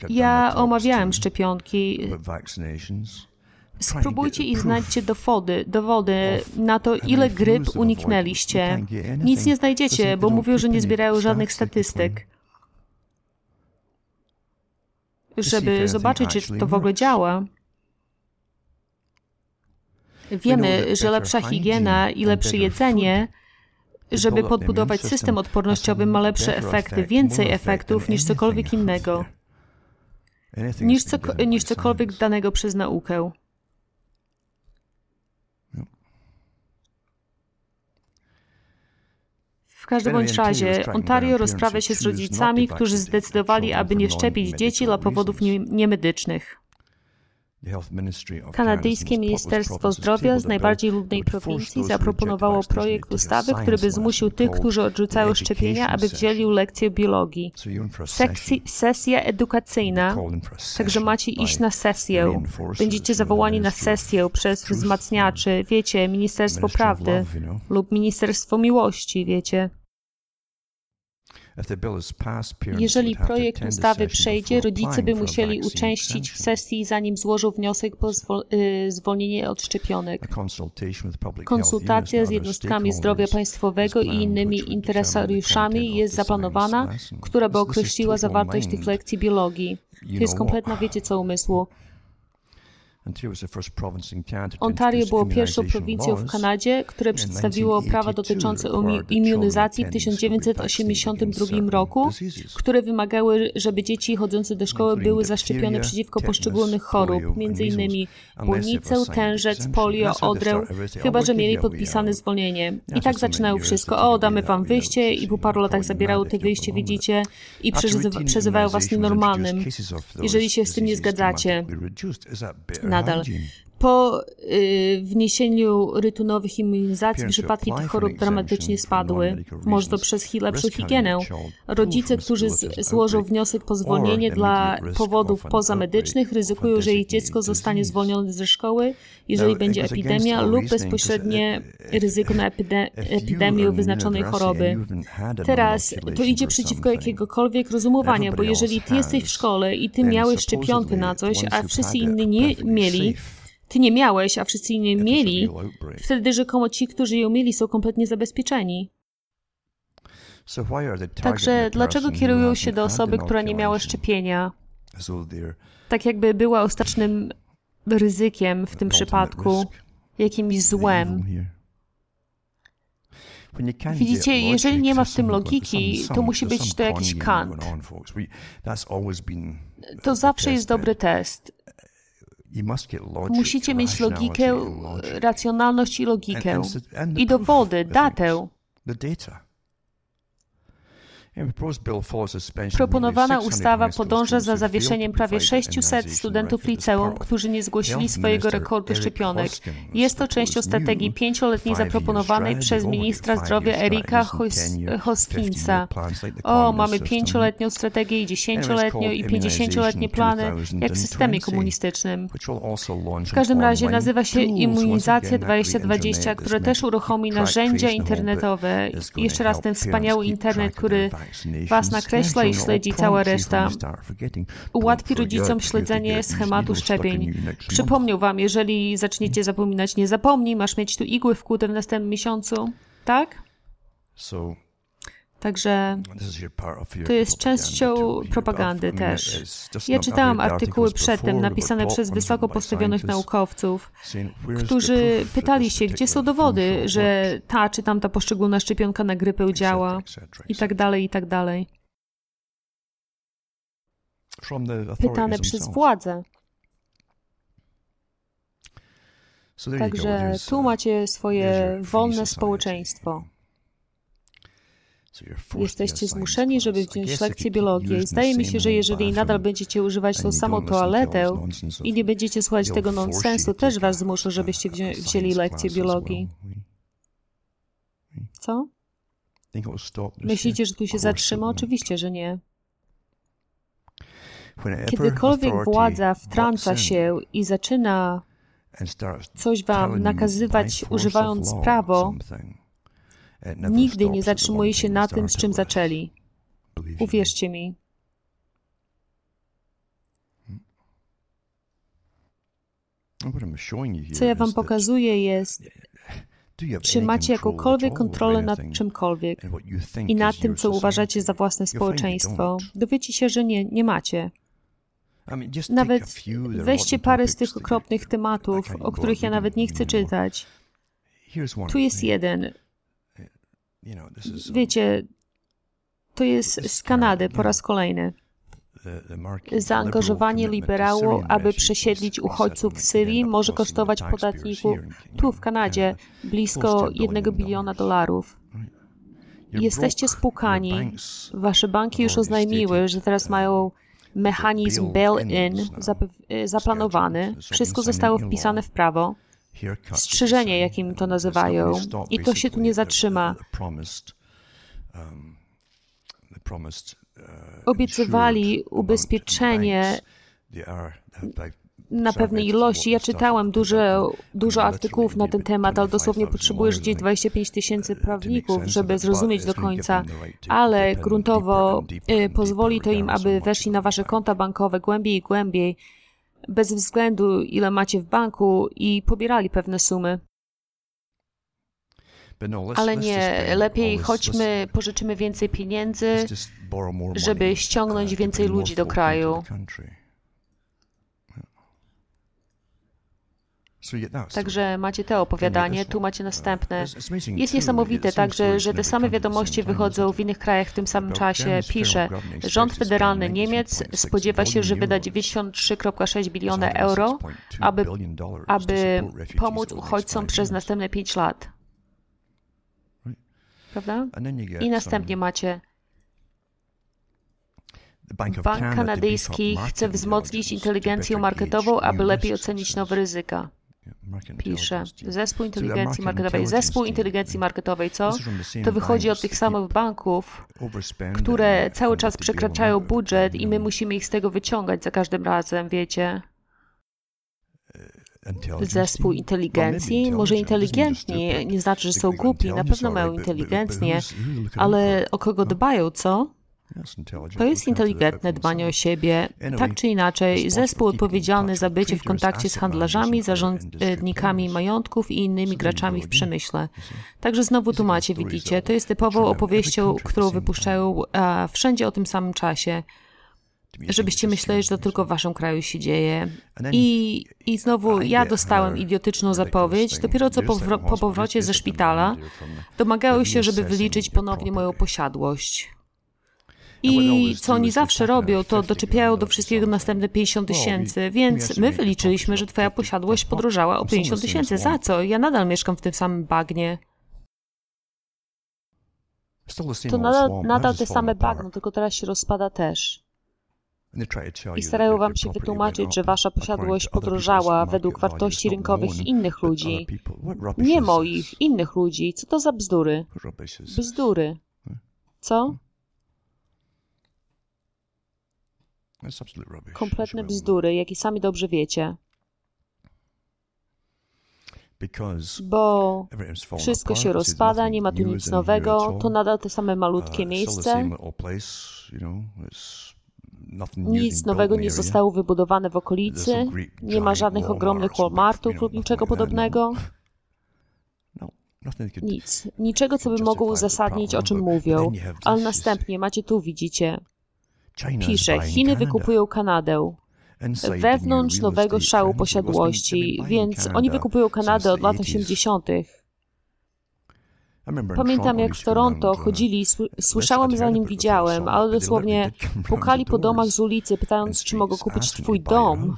Ja omawiałem szczepionki. Spróbujcie i znajdźcie dowody, dowody na to, ile gryp uniknęliście. Nic nie znajdziecie, bo mówią, że nie zbierają żadnych statystyk. Żeby zobaczyć, czy to w ogóle działa. Wiemy, że lepsza higiena i lepsze jedzenie żeby podbudować system odpornościowy, ma lepsze efekty, więcej efektów niż cokolwiek innego, niż, co, niż cokolwiek danego przez naukę. W każdym bądź razie, Ontario rozprawia się z rodzicami, którzy zdecydowali, aby nie szczepić dzieci dla powodów niemedycznych. Kanadyjskie Ministerstwo Zdrowia z najbardziej ludnej prowincji zaproponowało projekt ustawy, który by zmusił tych, którzy odrzucają szczepienia, aby wzięli lekcję biologii. Seksji, sesja edukacyjna, także macie iść na sesję. Będziecie zawołani na sesję przez wzmacniaczy, wiecie, Ministerstwo Prawdy lub Ministerstwo Miłości, wiecie. Jeżeli projekt ustawy przejdzie, rodzice by musieli uczęścić w sesji, zanim złożą wniosek po y, zwolnienie od szczepionek. Konsultacja z jednostkami zdrowia państwowego i innymi interesariuszami jest zaplanowana, która by określiła zawartość tych lekcji biologii. To jest kompletna, wiecie co, umysłu. Ontario było pierwszą prowincją w Kanadzie, które przedstawiło prawa dotyczące immunizacji w 1982 roku, które wymagały, żeby dzieci chodzące do szkoły były zaszczepione przeciwko poszczególnych chorób, m.in. błonicę, tężec, polio, odrę, chyba że mieli podpisane zwolnienie. I tak zaczynają wszystko. O, damy wam wyjście i po paru latach zabierają te wyjście, widzicie, i przezywają was nienormalnym, jeżeli się z tym nie zgadzacie 那得了。Po y, wniesieniu rytunowych immunizacji przypadki tych chorób dramatycznie spadły. Może to przez lepszą higienę. Rodzice, którzy z, złożą wniosek o zwolnienie dla powodów pozamedycznych, ryzykują, że ich dziecko zostanie zwolnione ze szkoły, jeżeli będzie epidemia lub bezpośrednie ryzyko na epidemię wyznaczonej choroby. Teraz to idzie przeciwko jakiegokolwiek rozumowania, bo jeżeli ty jesteś w szkole i ty miałeś szczepionkę na coś, a wszyscy inni nie mieli, ty nie miałeś, a wszyscy inni mieli, wtedy rzekomo ci, którzy ją mieli, są kompletnie zabezpieczeni. Także dlaczego kierują się do osoby, która nie miała szczepienia? Tak jakby była ostatecznym ryzykiem w tym przypadku, jakimś złem. Widzicie, jeżeli nie ma w tym logiki, to musi być to jakiś kant. To zawsze jest dobry test. Musicie mieć logikę, racjonalność i logikę. I dowody, datę. Proponowana ustawa podąża za zawieszeniem prawie 600 studentów liceum, którzy nie zgłosili swojego rekordu szczepionek. Jest to częścią strategii pięcioletniej zaproponowanej przez ministra zdrowia Erika Hoskinsa. O, mamy pięcioletnią strategię i dziesięcioletnią i pięćdziesięcioletnie plany, jak w systemie komunistycznym. W każdym razie nazywa się Immunizacja 2020, które też uruchomi narzędzia internetowe. Jeszcze raz ten wspaniały internet, który Was nakreśla i śledzi cała reszta. Ułatwi rodzicom śledzenie schematu szczepień. Przypomniał Wam, jeżeli zaczniecie zapominać, nie zapomnij, masz mieć tu igły w kłódce w następnym miesiącu. Tak? Także to jest częścią propagandy też. Ja czytałam artykuły przedtem napisane przez wysoko postawionych naukowców, którzy pytali się, gdzie są dowody, że ta czy tamta poszczególna szczepionka na grypę działa i tak dalej, i tak dalej. Pytane przez władze. Także tu macie swoje wolne społeczeństwo. Jesteście zmuszeni, żeby wziąć lekcję biologii. Zdaje mi się, że jeżeli nadal będziecie używać tą samą toaletę i nie będziecie słuchać tego nonsensu, też was zmuszą, żebyście wzię wzięli lekcję biologii. Co? Myślicie, że tu się zatrzyma? Oczywiście, że nie. Kiedykolwiek władza wtrąca się i zaczyna coś wam nakazywać, używając prawo, nigdy nie zatrzymuje się na tym, z czym zaczęli. Uwierzcie mi. Co ja wam pokazuję jest, (laughs) czy macie jakąkolwiek kontrolę nad czymkolwiek i nad tym, co uważacie za własne społeczeństwo. Dowiecie się, że nie, nie macie. Nawet weźcie parę z tych okropnych tematów, o których ja nawet nie chcę czytać. Tu jest jeden. Wiecie, to jest z Kanady po raz kolejny. Zaangażowanie liberału, aby przesiedlić uchodźców w Syrii, może kosztować podatników tu w Kanadzie blisko 1 biliona dolarów. Jesteście spłukani. Wasze banki już oznajmiły, że teraz mają mechanizm bail-in zaplanowany. Wszystko zostało wpisane w prawo. Strzeżenie, jakim to nazywają. I to się tu nie zatrzyma. Obiecywali ubezpieczenie na pewnej ilości. Ja czytałam dużo, dużo artykułów na ten temat, ale dosłownie potrzebujesz gdzieś 25 tysięcy prawników, żeby zrozumieć do końca, ale gruntowo y, pozwoli to im, aby weszli na wasze konta bankowe głębiej i głębiej, bez względu ile macie w banku i pobierali pewne sumy. Ale nie, lepiej chodźmy, pożyczymy więcej pieniędzy, żeby ściągnąć więcej ludzi do kraju. Także macie te opowiadanie, tu macie następne. Jest niesamowite także, że te same wiadomości wychodzą w innych krajach w tym samym czasie. Pisze, rząd federalny Niemiec spodziewa się, że wyda 93,6 biliona euro, aby, aby pomóc uchodźcom przez następne 5 lat. Prawda? I następnie macie Bank kanadyjski chce wzmocnić inteligencję marketową, aby lepiej ocenić nowe ryzyka pisze. Zespół inteligencji marketowej. Zespół inteligencji marketowej, co? To wychodzi od tych samych banków, które cały czas przekraczają budżet i my musimy ich z tego wyciągać za każdym razem, wiecie? Zespół inteligencji, może inteligentni, nie znaczy, że są głupi, na pewno mają inteligencję, ale o kogo dbają, co? To jest inteligentne dbanie o siebie. Tak czy inaczej, zespół odpowiedzialny za bycie w kontakcie z handlarzami, zarządnikami majątków i innymi graczami w przemyśle. Także znowu tu macie, widzicie, to jest typową opowieścią, którą wypuszczają a, wszędzie o tym samym czasie żebyście myśleli, że to tylko w waszym kraju się dzieje. I, i znowu ja dostałem idiotyczną zapowiedź. Dopiero co po, po powrocie ze szpitala domagały się, żeby wyliczyć ponownie moją posiadłość. I co oni zawsze robią, to doczepiają do wszystkiego następne 50 tysięcy, więc my wyliczyliśmy, że twoja posiadłość podrożała o 50 tysięcy. Za co? Ja nadal mieszkam w tym samym bagnie. To nadal, nadal te same bagno, tylko teraz się rozpada też. I starają wam się wytłumaczyć, że wasza posiadłość podrożała według wartości rynkowych innych ludzi. Nie moich, innych ludzi. Co to za bzdury? Bzdury. Co? Kompletne bzdury, jakie sami dobrze wiecie. Bo wszystko się rozpada, nie ma tu nic nowego, to nadal te same malutkie uh, miejsce. Nic nowego nie zostało wybudowane w okolicy, nie ma żadnych ogromnych Walmartów lub niczego podobnego. No, nic. Niczego, co by mogło uzasadnić, o czym mówią. Ale następnie macie tu, widzicie, Pisze, Chiny wykupują Kanadę wewnątrz nowego szału posiadłości, więc oni wykupują Kanadę od lat 80. Pamiętam, jak w Toronto chodzili, słyszałem zanim widziałem, ale dosłownie (laughs) pukali po domach z ulicy, pytając, czy mogą kupić twój dom.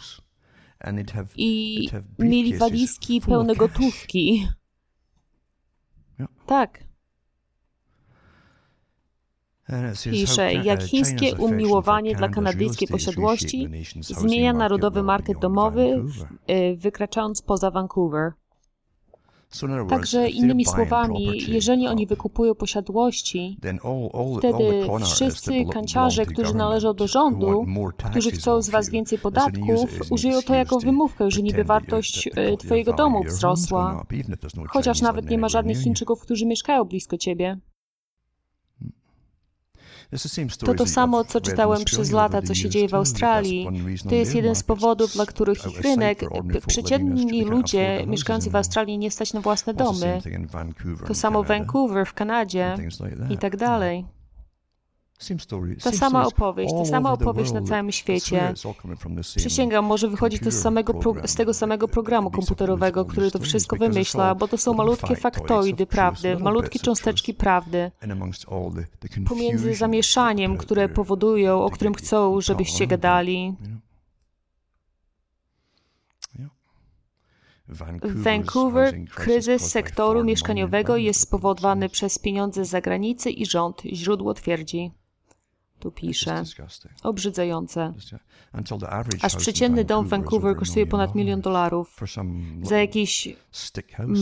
I mieli walizki pełne gotówki. (laughs) Tak. Pisze, jak chińskie umiłowanie dla kanadyjskiej posiadłości zmienia narodowy market domowy, y, wykraczając poza Vancouver. Także innymi słowami, jeżeli oni wykupują posiadłości, wtedy wszyscy kanciarze, którzy należą do rządu, którzy chcą z was więcej podatków, użyją to jako wymówkę, że niby wartość e, twojego domu wzrosła, chociaż nawet nie ma żadnych Chińczyków, którzy mieszkają blisko ciebie. To to samo, co czytałem przez lata, co się dzieje w Australii. To jest jeden z powodów, dla których ich rynek, przeciętni ludzie mieszkający w Australii nie stać na własne domy. To samo Vancouver w Kanadzie i tak dalej. Ta sama opowieść, ta sama opowieść na całym świecie. Przysięgam, może wychodzi to z, samego z tego samego programu komputerowego, który to wszystko wymyśla, bo to są malutkie faktoidy prawdy, malutkie cząsteczki prawdy. Pomiędzy zamieszaniem, które powodują, o którym chcą, żebyście gadali. W Vancouver kryzys sektoru mieszkaniowego jest spowodowany przez pieniądze z zagranicy i rząd, źródło twierdzi tu pisze. Obrzydzające. Aż przeciętny dom w Vancouver kosztuje ponad milion dolarów. Za jakiś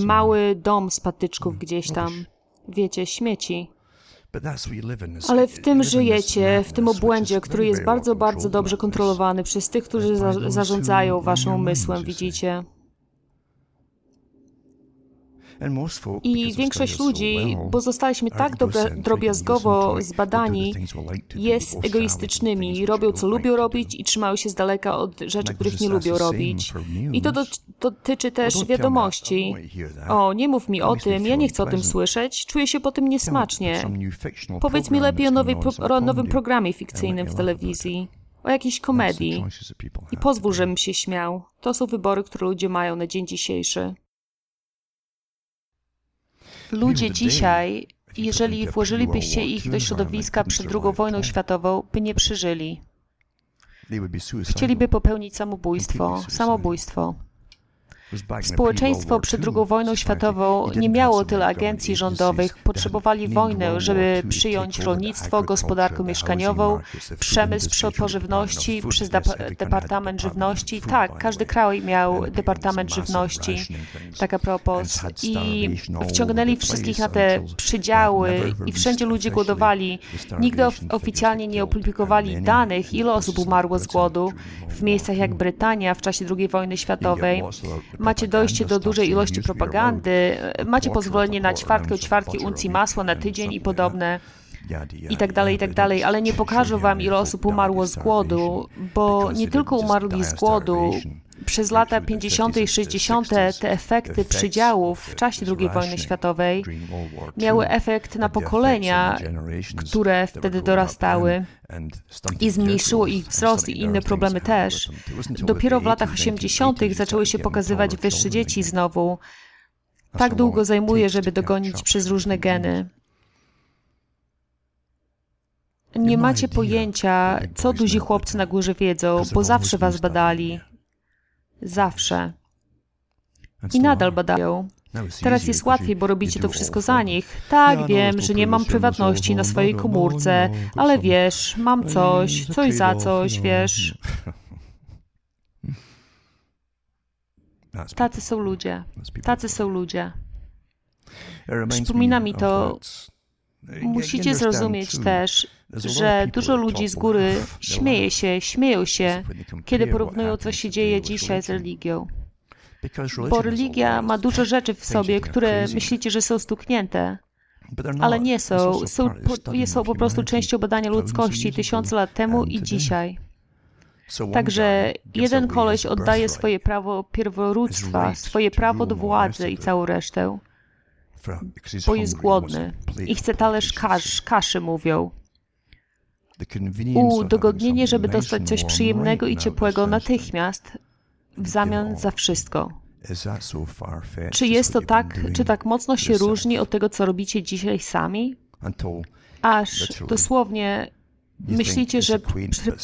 mały dom z patyczków gdzieś tam. Wiecie, śmieci. Ale w tym żyjecie, w tym obłędzie, który jest bardzo, bardzo dobrze kontrolowany przez tych, którzy za zarządzają waszym umysłem, widzicie. I większość ludzi, bo zostaliśmy tak drobiazgowo zbadani, jest egoistycznymi, robią co lubią robić i trzymają się z daleka od rzeczy, których nie lubią robić. I to dotyczy też wiadomości. O, nie mów mi o tym, ja nie chcę o tym słyszeć, czuję się po tym niesmacznie. Powiedz mi lepiej o, nowej, o nowym programie fikcyjnym w telewizji o jakiejś komedii. I pozwól, żebym się śmiał. To są wybory, które ludzie mają na dzień dzisiejszy. Ludzie dzisiaj, jeżeli włożylibyście ich do środowiska przed II wojną światową, by nie przeżyli. Chcieliby popełnić samobójstwo, samobójstwo. Społeczeństwo przed II wojną światową nie miało tyle agencji rządowych, potrzebowali wojny, żeby przyjąć rolnictwo, gospodarkę mieszkaniową, przemysł pożywności przez Departament Żywności. Tak, każdy kraj miał Departament Żywności, tak a propos. I wciągnęli wszystkich na te przydziały i wszędzie ludzie głodowali. Nigdy oficjalnie nie opublikowali danych, ile osób umarło z głodu w miejscach jak Brytania w czasie II wojny światowej macie dojście do dużej ilości propagandy, macie pozwolenie na ćwartkę ćwartki uncji masła na tydzień i podobne i tak dalej, i tak dalej, ale nie pokażę wam, ile osób umarło z głodu, bo nie tylko umarli z głodu, przez lata 50. i 60. te efekty przydziałów w czasie II wojny światowej miały efekt na pokolenia, które wtedy dorastały i zmniejszyło ich wzrost i inne problemy też. Dopiero w latach 80. zaczęły się pokazywać wyższe dzieci znowu. Tak długo zajmuje, żeby dogonić przez różne geny. Nie macie pojęcia, co duzi chłopcy na górze wiedzą, bo zawsze was badali. Zawsze. I nadal badają. Teraz jest łatwiej, bo robicie to wszystko za nich. Tak, wiem, że nie mam prywatności na swojej komórce, ale wiesz, mam coś, coś za coś, wiesz. Tacy są ludzie. Tacy są ludzie. Przypomina mi to, musicie zrozumieć też, że dużo ludzi z góry śmieje się, śmieją się, kiedy porównują, co się dzieje dzisiaj z religią. Bo religia ma dużo rzeczy w sobie, które myślicie, że są stuknięte, ale nie są. Są po, są po prostu częścią badania ludzkości tysiące lat temu i dzisiaj. Także jeden koleś oddaje swoje prawo pierworództwa, swoje prawo do władzy i całą resztę, bo jest głodny i chce talerz kasz, kaszy, mówią. Udogodnienie, żeby dostać coś przyjemnego i ciepłego natychmiast, w zamian za wszystko. Czy jest to tak, czy tak mocno się różni od tego, co robicie dzisiaj sami? Aż dosłownie myślicie, że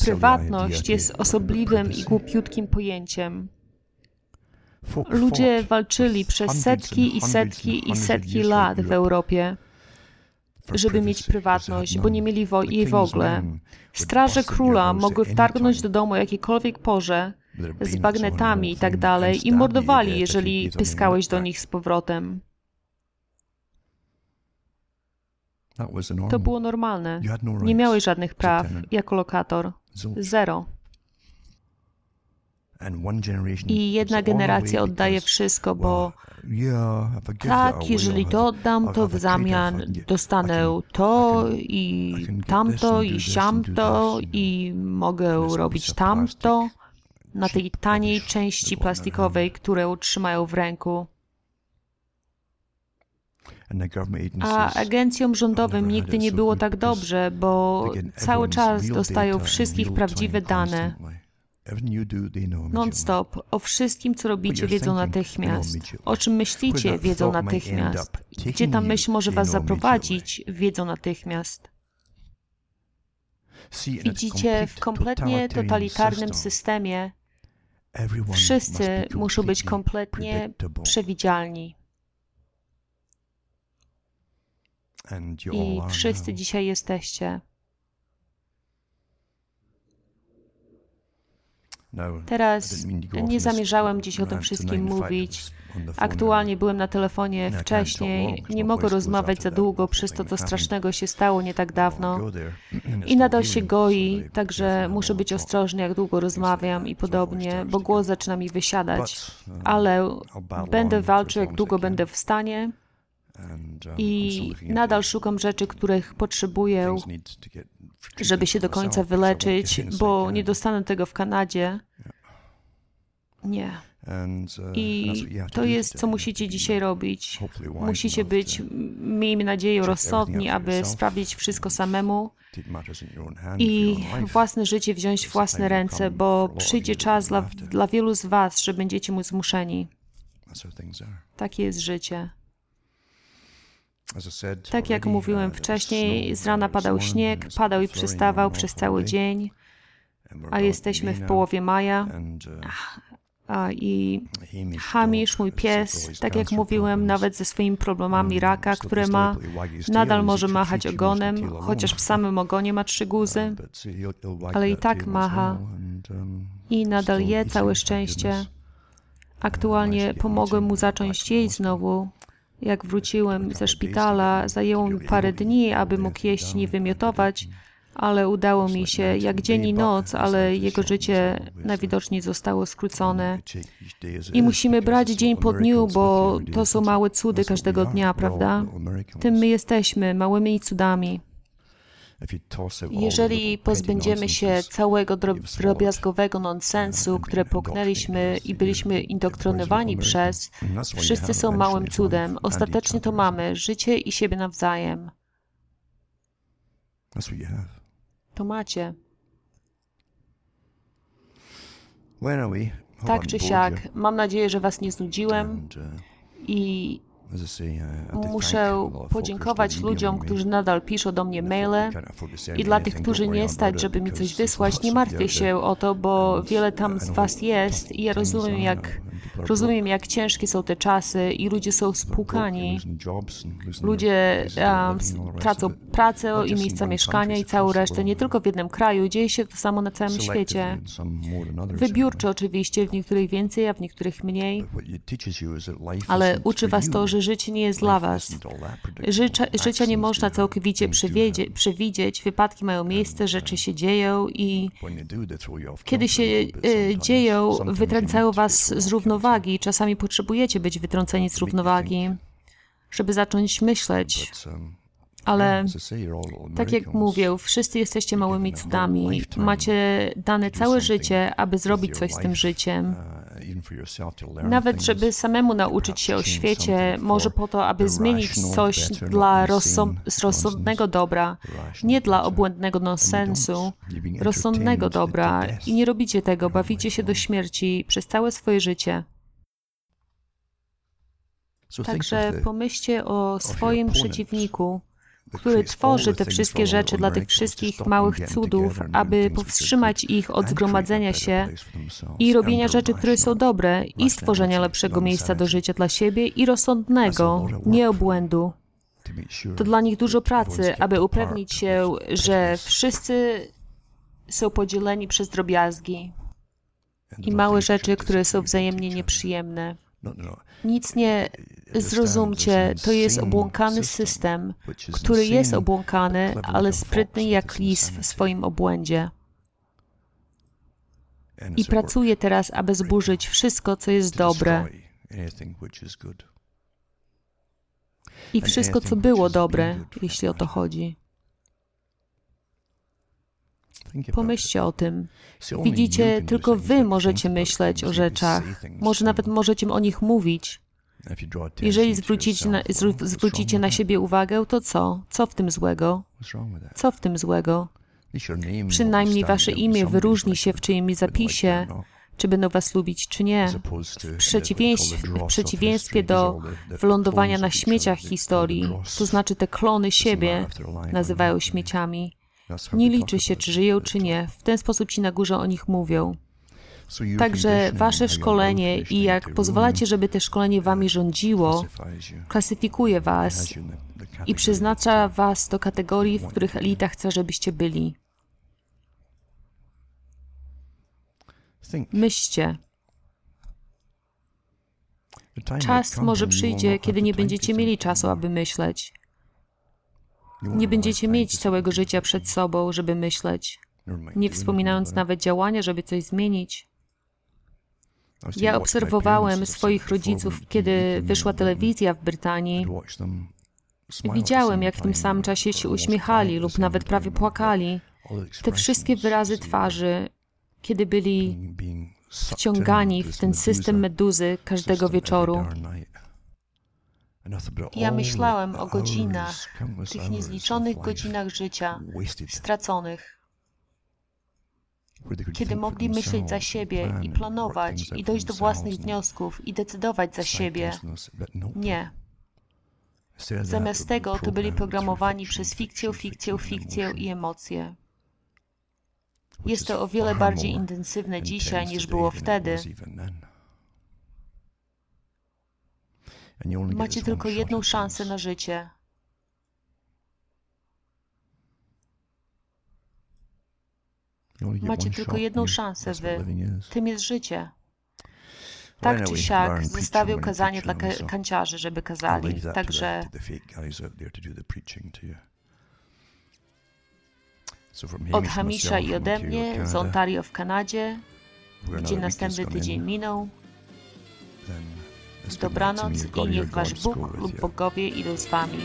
prywatność jest osobliwym i głupiutkim pojęciem. Ludzie walczyli przez setki i setki i setki lat w Europie. Żeby mieć prywatność, bo nie mieli jej w ogóle. Straże króla mogły wtargnąć do domu o jakiejkolwiek porze z bagnetami i tak dalej i mordowali, jeżeli pyskałeś do nich z powrotem. To było normalne. Nie miałeś żadnych praw jako lokator. Zero. I jedna generacja oddaje wszystko, bo tak, jeżeli to oddam, to w zamian dostanę to i tamto i siamto i mogę robić tamto na tej taniej części plastikowej, które trzymają w ręku. A agencjom rządowym nigdy nie było tak dobrze, bo cały czas dostają wszystkich prawdziwe dane. Non-stop. O wszystkim, co robicie, wiedzą natychmiast. O czym myślicie, wiedzą natychmiast. Gdzie ta myśl może was zaprowadzić, wiedzą natychmiast. Widzicie, w kompletnie totalitarnym systemie wszyscy muszą być kompletnie przewidzialni. I wszyscy dzisiaj jesteście. Teraz nie zamierzałem dziś o tym wszystkim mówić. Aktualnie byłem na telefonie wcześniej. Nie mogę rozmawiać za długo przez to, co strasznego się stało nie tak dawno. I nadal się goi, także muszę być ostrożny, jak długo rozmawiam i podobnie, bo głos zaczyna mi wysiadać. Ale będę walczył, jak długo będę w stanie. I nadal szukam rzeczy, których potrzebuję, żeby się do końca wyleczyć, bo nie dostanę tego w Kanadzie. Nie. I to jest, co musicie dzisiaj robić. Musicie być, miejmy nadzieję, rozsądni, aby sprawdzić wszystko samemu i własne życie wziąć w własne ręce, bo przyjdzie czas dla, dla wielu z Was, że będziecie mu zmuszeni. Takie jest życie. Tak jak mówiłem wcześniej, z rana padał śnieg, padał i przystawał przez cały dzień, a jesteśmy w połowie maja. A, I Hamish, mój pies, tak jak mówiłem, nawet ze swoimi problemami raka, które ma, nadal może machać ogonem, chociaż w samym ogonie ma trzy guzy, ale i tak macha i nadal je całe szczęście. Aktualnie pomogłem mu zacząć jeść znowu, jak wróciłem ze szpitala, zajęło mi parę dni, aby mógł jeść nie wymiotować, ale udało mi się jak dzień i noc, ale jego życie najwidoczniej zostało skrócone. I musimy brać dzień po dniu, bo to są małe cudy każdego dnia, prawda? Tym my jesteśmy, małymi cudami. Jeżeli pozbędziemy się całego drobiazgowego nonsensu, które poknęliśmy i byliśmy indoktrynowani przez, wszyscy są małym cudem. Ostatecznie to mamy życie i siebie nawzajem. To macie. Tak czy siak, mam nadzieję, że Was nie znudziłem i Muszę podziękować ludziom, którzy nadal piszą do mnie maile i dla tych, którzy nie stać, żeby mi coś wysłać, nie martwię się o to, bo wiele tam z Was jest i ja rozumiem, jak Rozumiem, jak ciężkie są te czasy i ludzie są spłukani. Ludzie um, tracą pracę i miejsca mieszkania i całą resztę, nie tylko w jednym kraju. Dzieje się to samo na całym świecie. Wybiórczo oczywiście, w niektórych więcej, a w niektórych mniej. Ale uczy was to, że życie nie jest dla was. Życie, życia nie można całkowicie przewidzieć. Wypadki mają miejsce, rzeczy się dzieją i kiedy się y, dzieją, wytrącają was z równowagi równowagi. Czasami potrzebujecie być wytrąceni z równowagi, żeby zacząć myśleć. Ale tak jak mówię, wszyscy jesteście małymi cudami. Macie dane całe życie, aby zrobić coś z tym życiem. Nawet, żeby samemu nauczyć się o świecie, może po to, aby zmienić coś dla rozsądnego dobra, nie dla obłędnego nonsensu, rozsądnego dobra. I nie robicie tego, bawicie się do śmierci przez całe swoje życie. Także pomyślcie o swoim przeciwniku, który tworzy te wszystkie rzeczy dla tych wszystkich małych cudów, aby powstrzymać ich od zgromadzenia się i robienia rzeczy, które są dobre i stworzenia lepszego miejsca do życia dla siebie i rozsądnego, nie obłędu. To dla nich dużo pracy, aby upewnić się, że wszyscy są podzieleni przez drobiazgi i małe rzeczy, które są wzajemnie nieprzyjemne. Nic nie zrozumcie, to jest obłąkany system, który jest obłąkany, ale sprytny jak lis w swoim obłędzie. I pracuje teraz, aby zburzyć wszystko, co jest dobre. I wszystko, co było dobre, jeśli o to chodzi. Pomyślcie o tym. Widzicie, tylko wy możecie myśleć o rzeczach. Może nawet możecie o nich mówić. Jeżeli zwrócicie na, zwrócicie na siebie uwagę, to co? Co w tym złego? Co w tym złego? Przynajmniej wasze imię wyróżni się w czyimś zapisie, czy będą was lubić, czy nie. W przeciwieństwie, w przeciwieństwie do wylądowania na śmieciach historii, to znaczy te klony siebie nazywają śmieciami. Nie liczy się, czy żyją, czy nie. W ten sposób ci na górze o nich mówią. Także wasze szkolenie i jak pozwalacie, żeby te szkolenie wami rządziło, klasyfikuje was i przeznacza was do kategorii, w których elita chce, żebyście byli. Myślcie. Czas może przyjdzie, kiedy nie będziecie mieli czasu, aby myśleć. Nie będziecie mieć całego życia przed sobą, żeby myśleć, nie wspominając nawet działania, żeby coś zmienić. Ja obserwowałem swoich rodziców, kiedy wyszła telewizja w Brytanii. Widziałem, jak w tym samym czasie się uśmiechali lub nawet prawie płakali. Te wszystkie wyrazy twarzy, kiedy byli wciągani w ten system meduzy każdego wieczoru. Ja myślałem o godzinach, tych niezliczonych godzinach życia, straconych, kiedy mogli myśleć za siebie i planować, i dojść do własnych wniosków, i decydować za siebie. Nie. Zamiast tego to byli programowani przez fikcję, fikcję, fikcję i emocje. Jest to o wiele bardziej intensywne dzisiaj niż było wtedy. Macie tylko jedną szansę na życie. Macie tylko jedną szansę, wy. Tym jest życie. Tak czy siak zostawił kazanie dla kanciarzy, żeby kazali. Także od Hamisza i ode mnie z Ontario w Kanadzie, gdzie następny tydzień minął. Dobranoc i niech wasz Bóg lub bogowie idą z wami.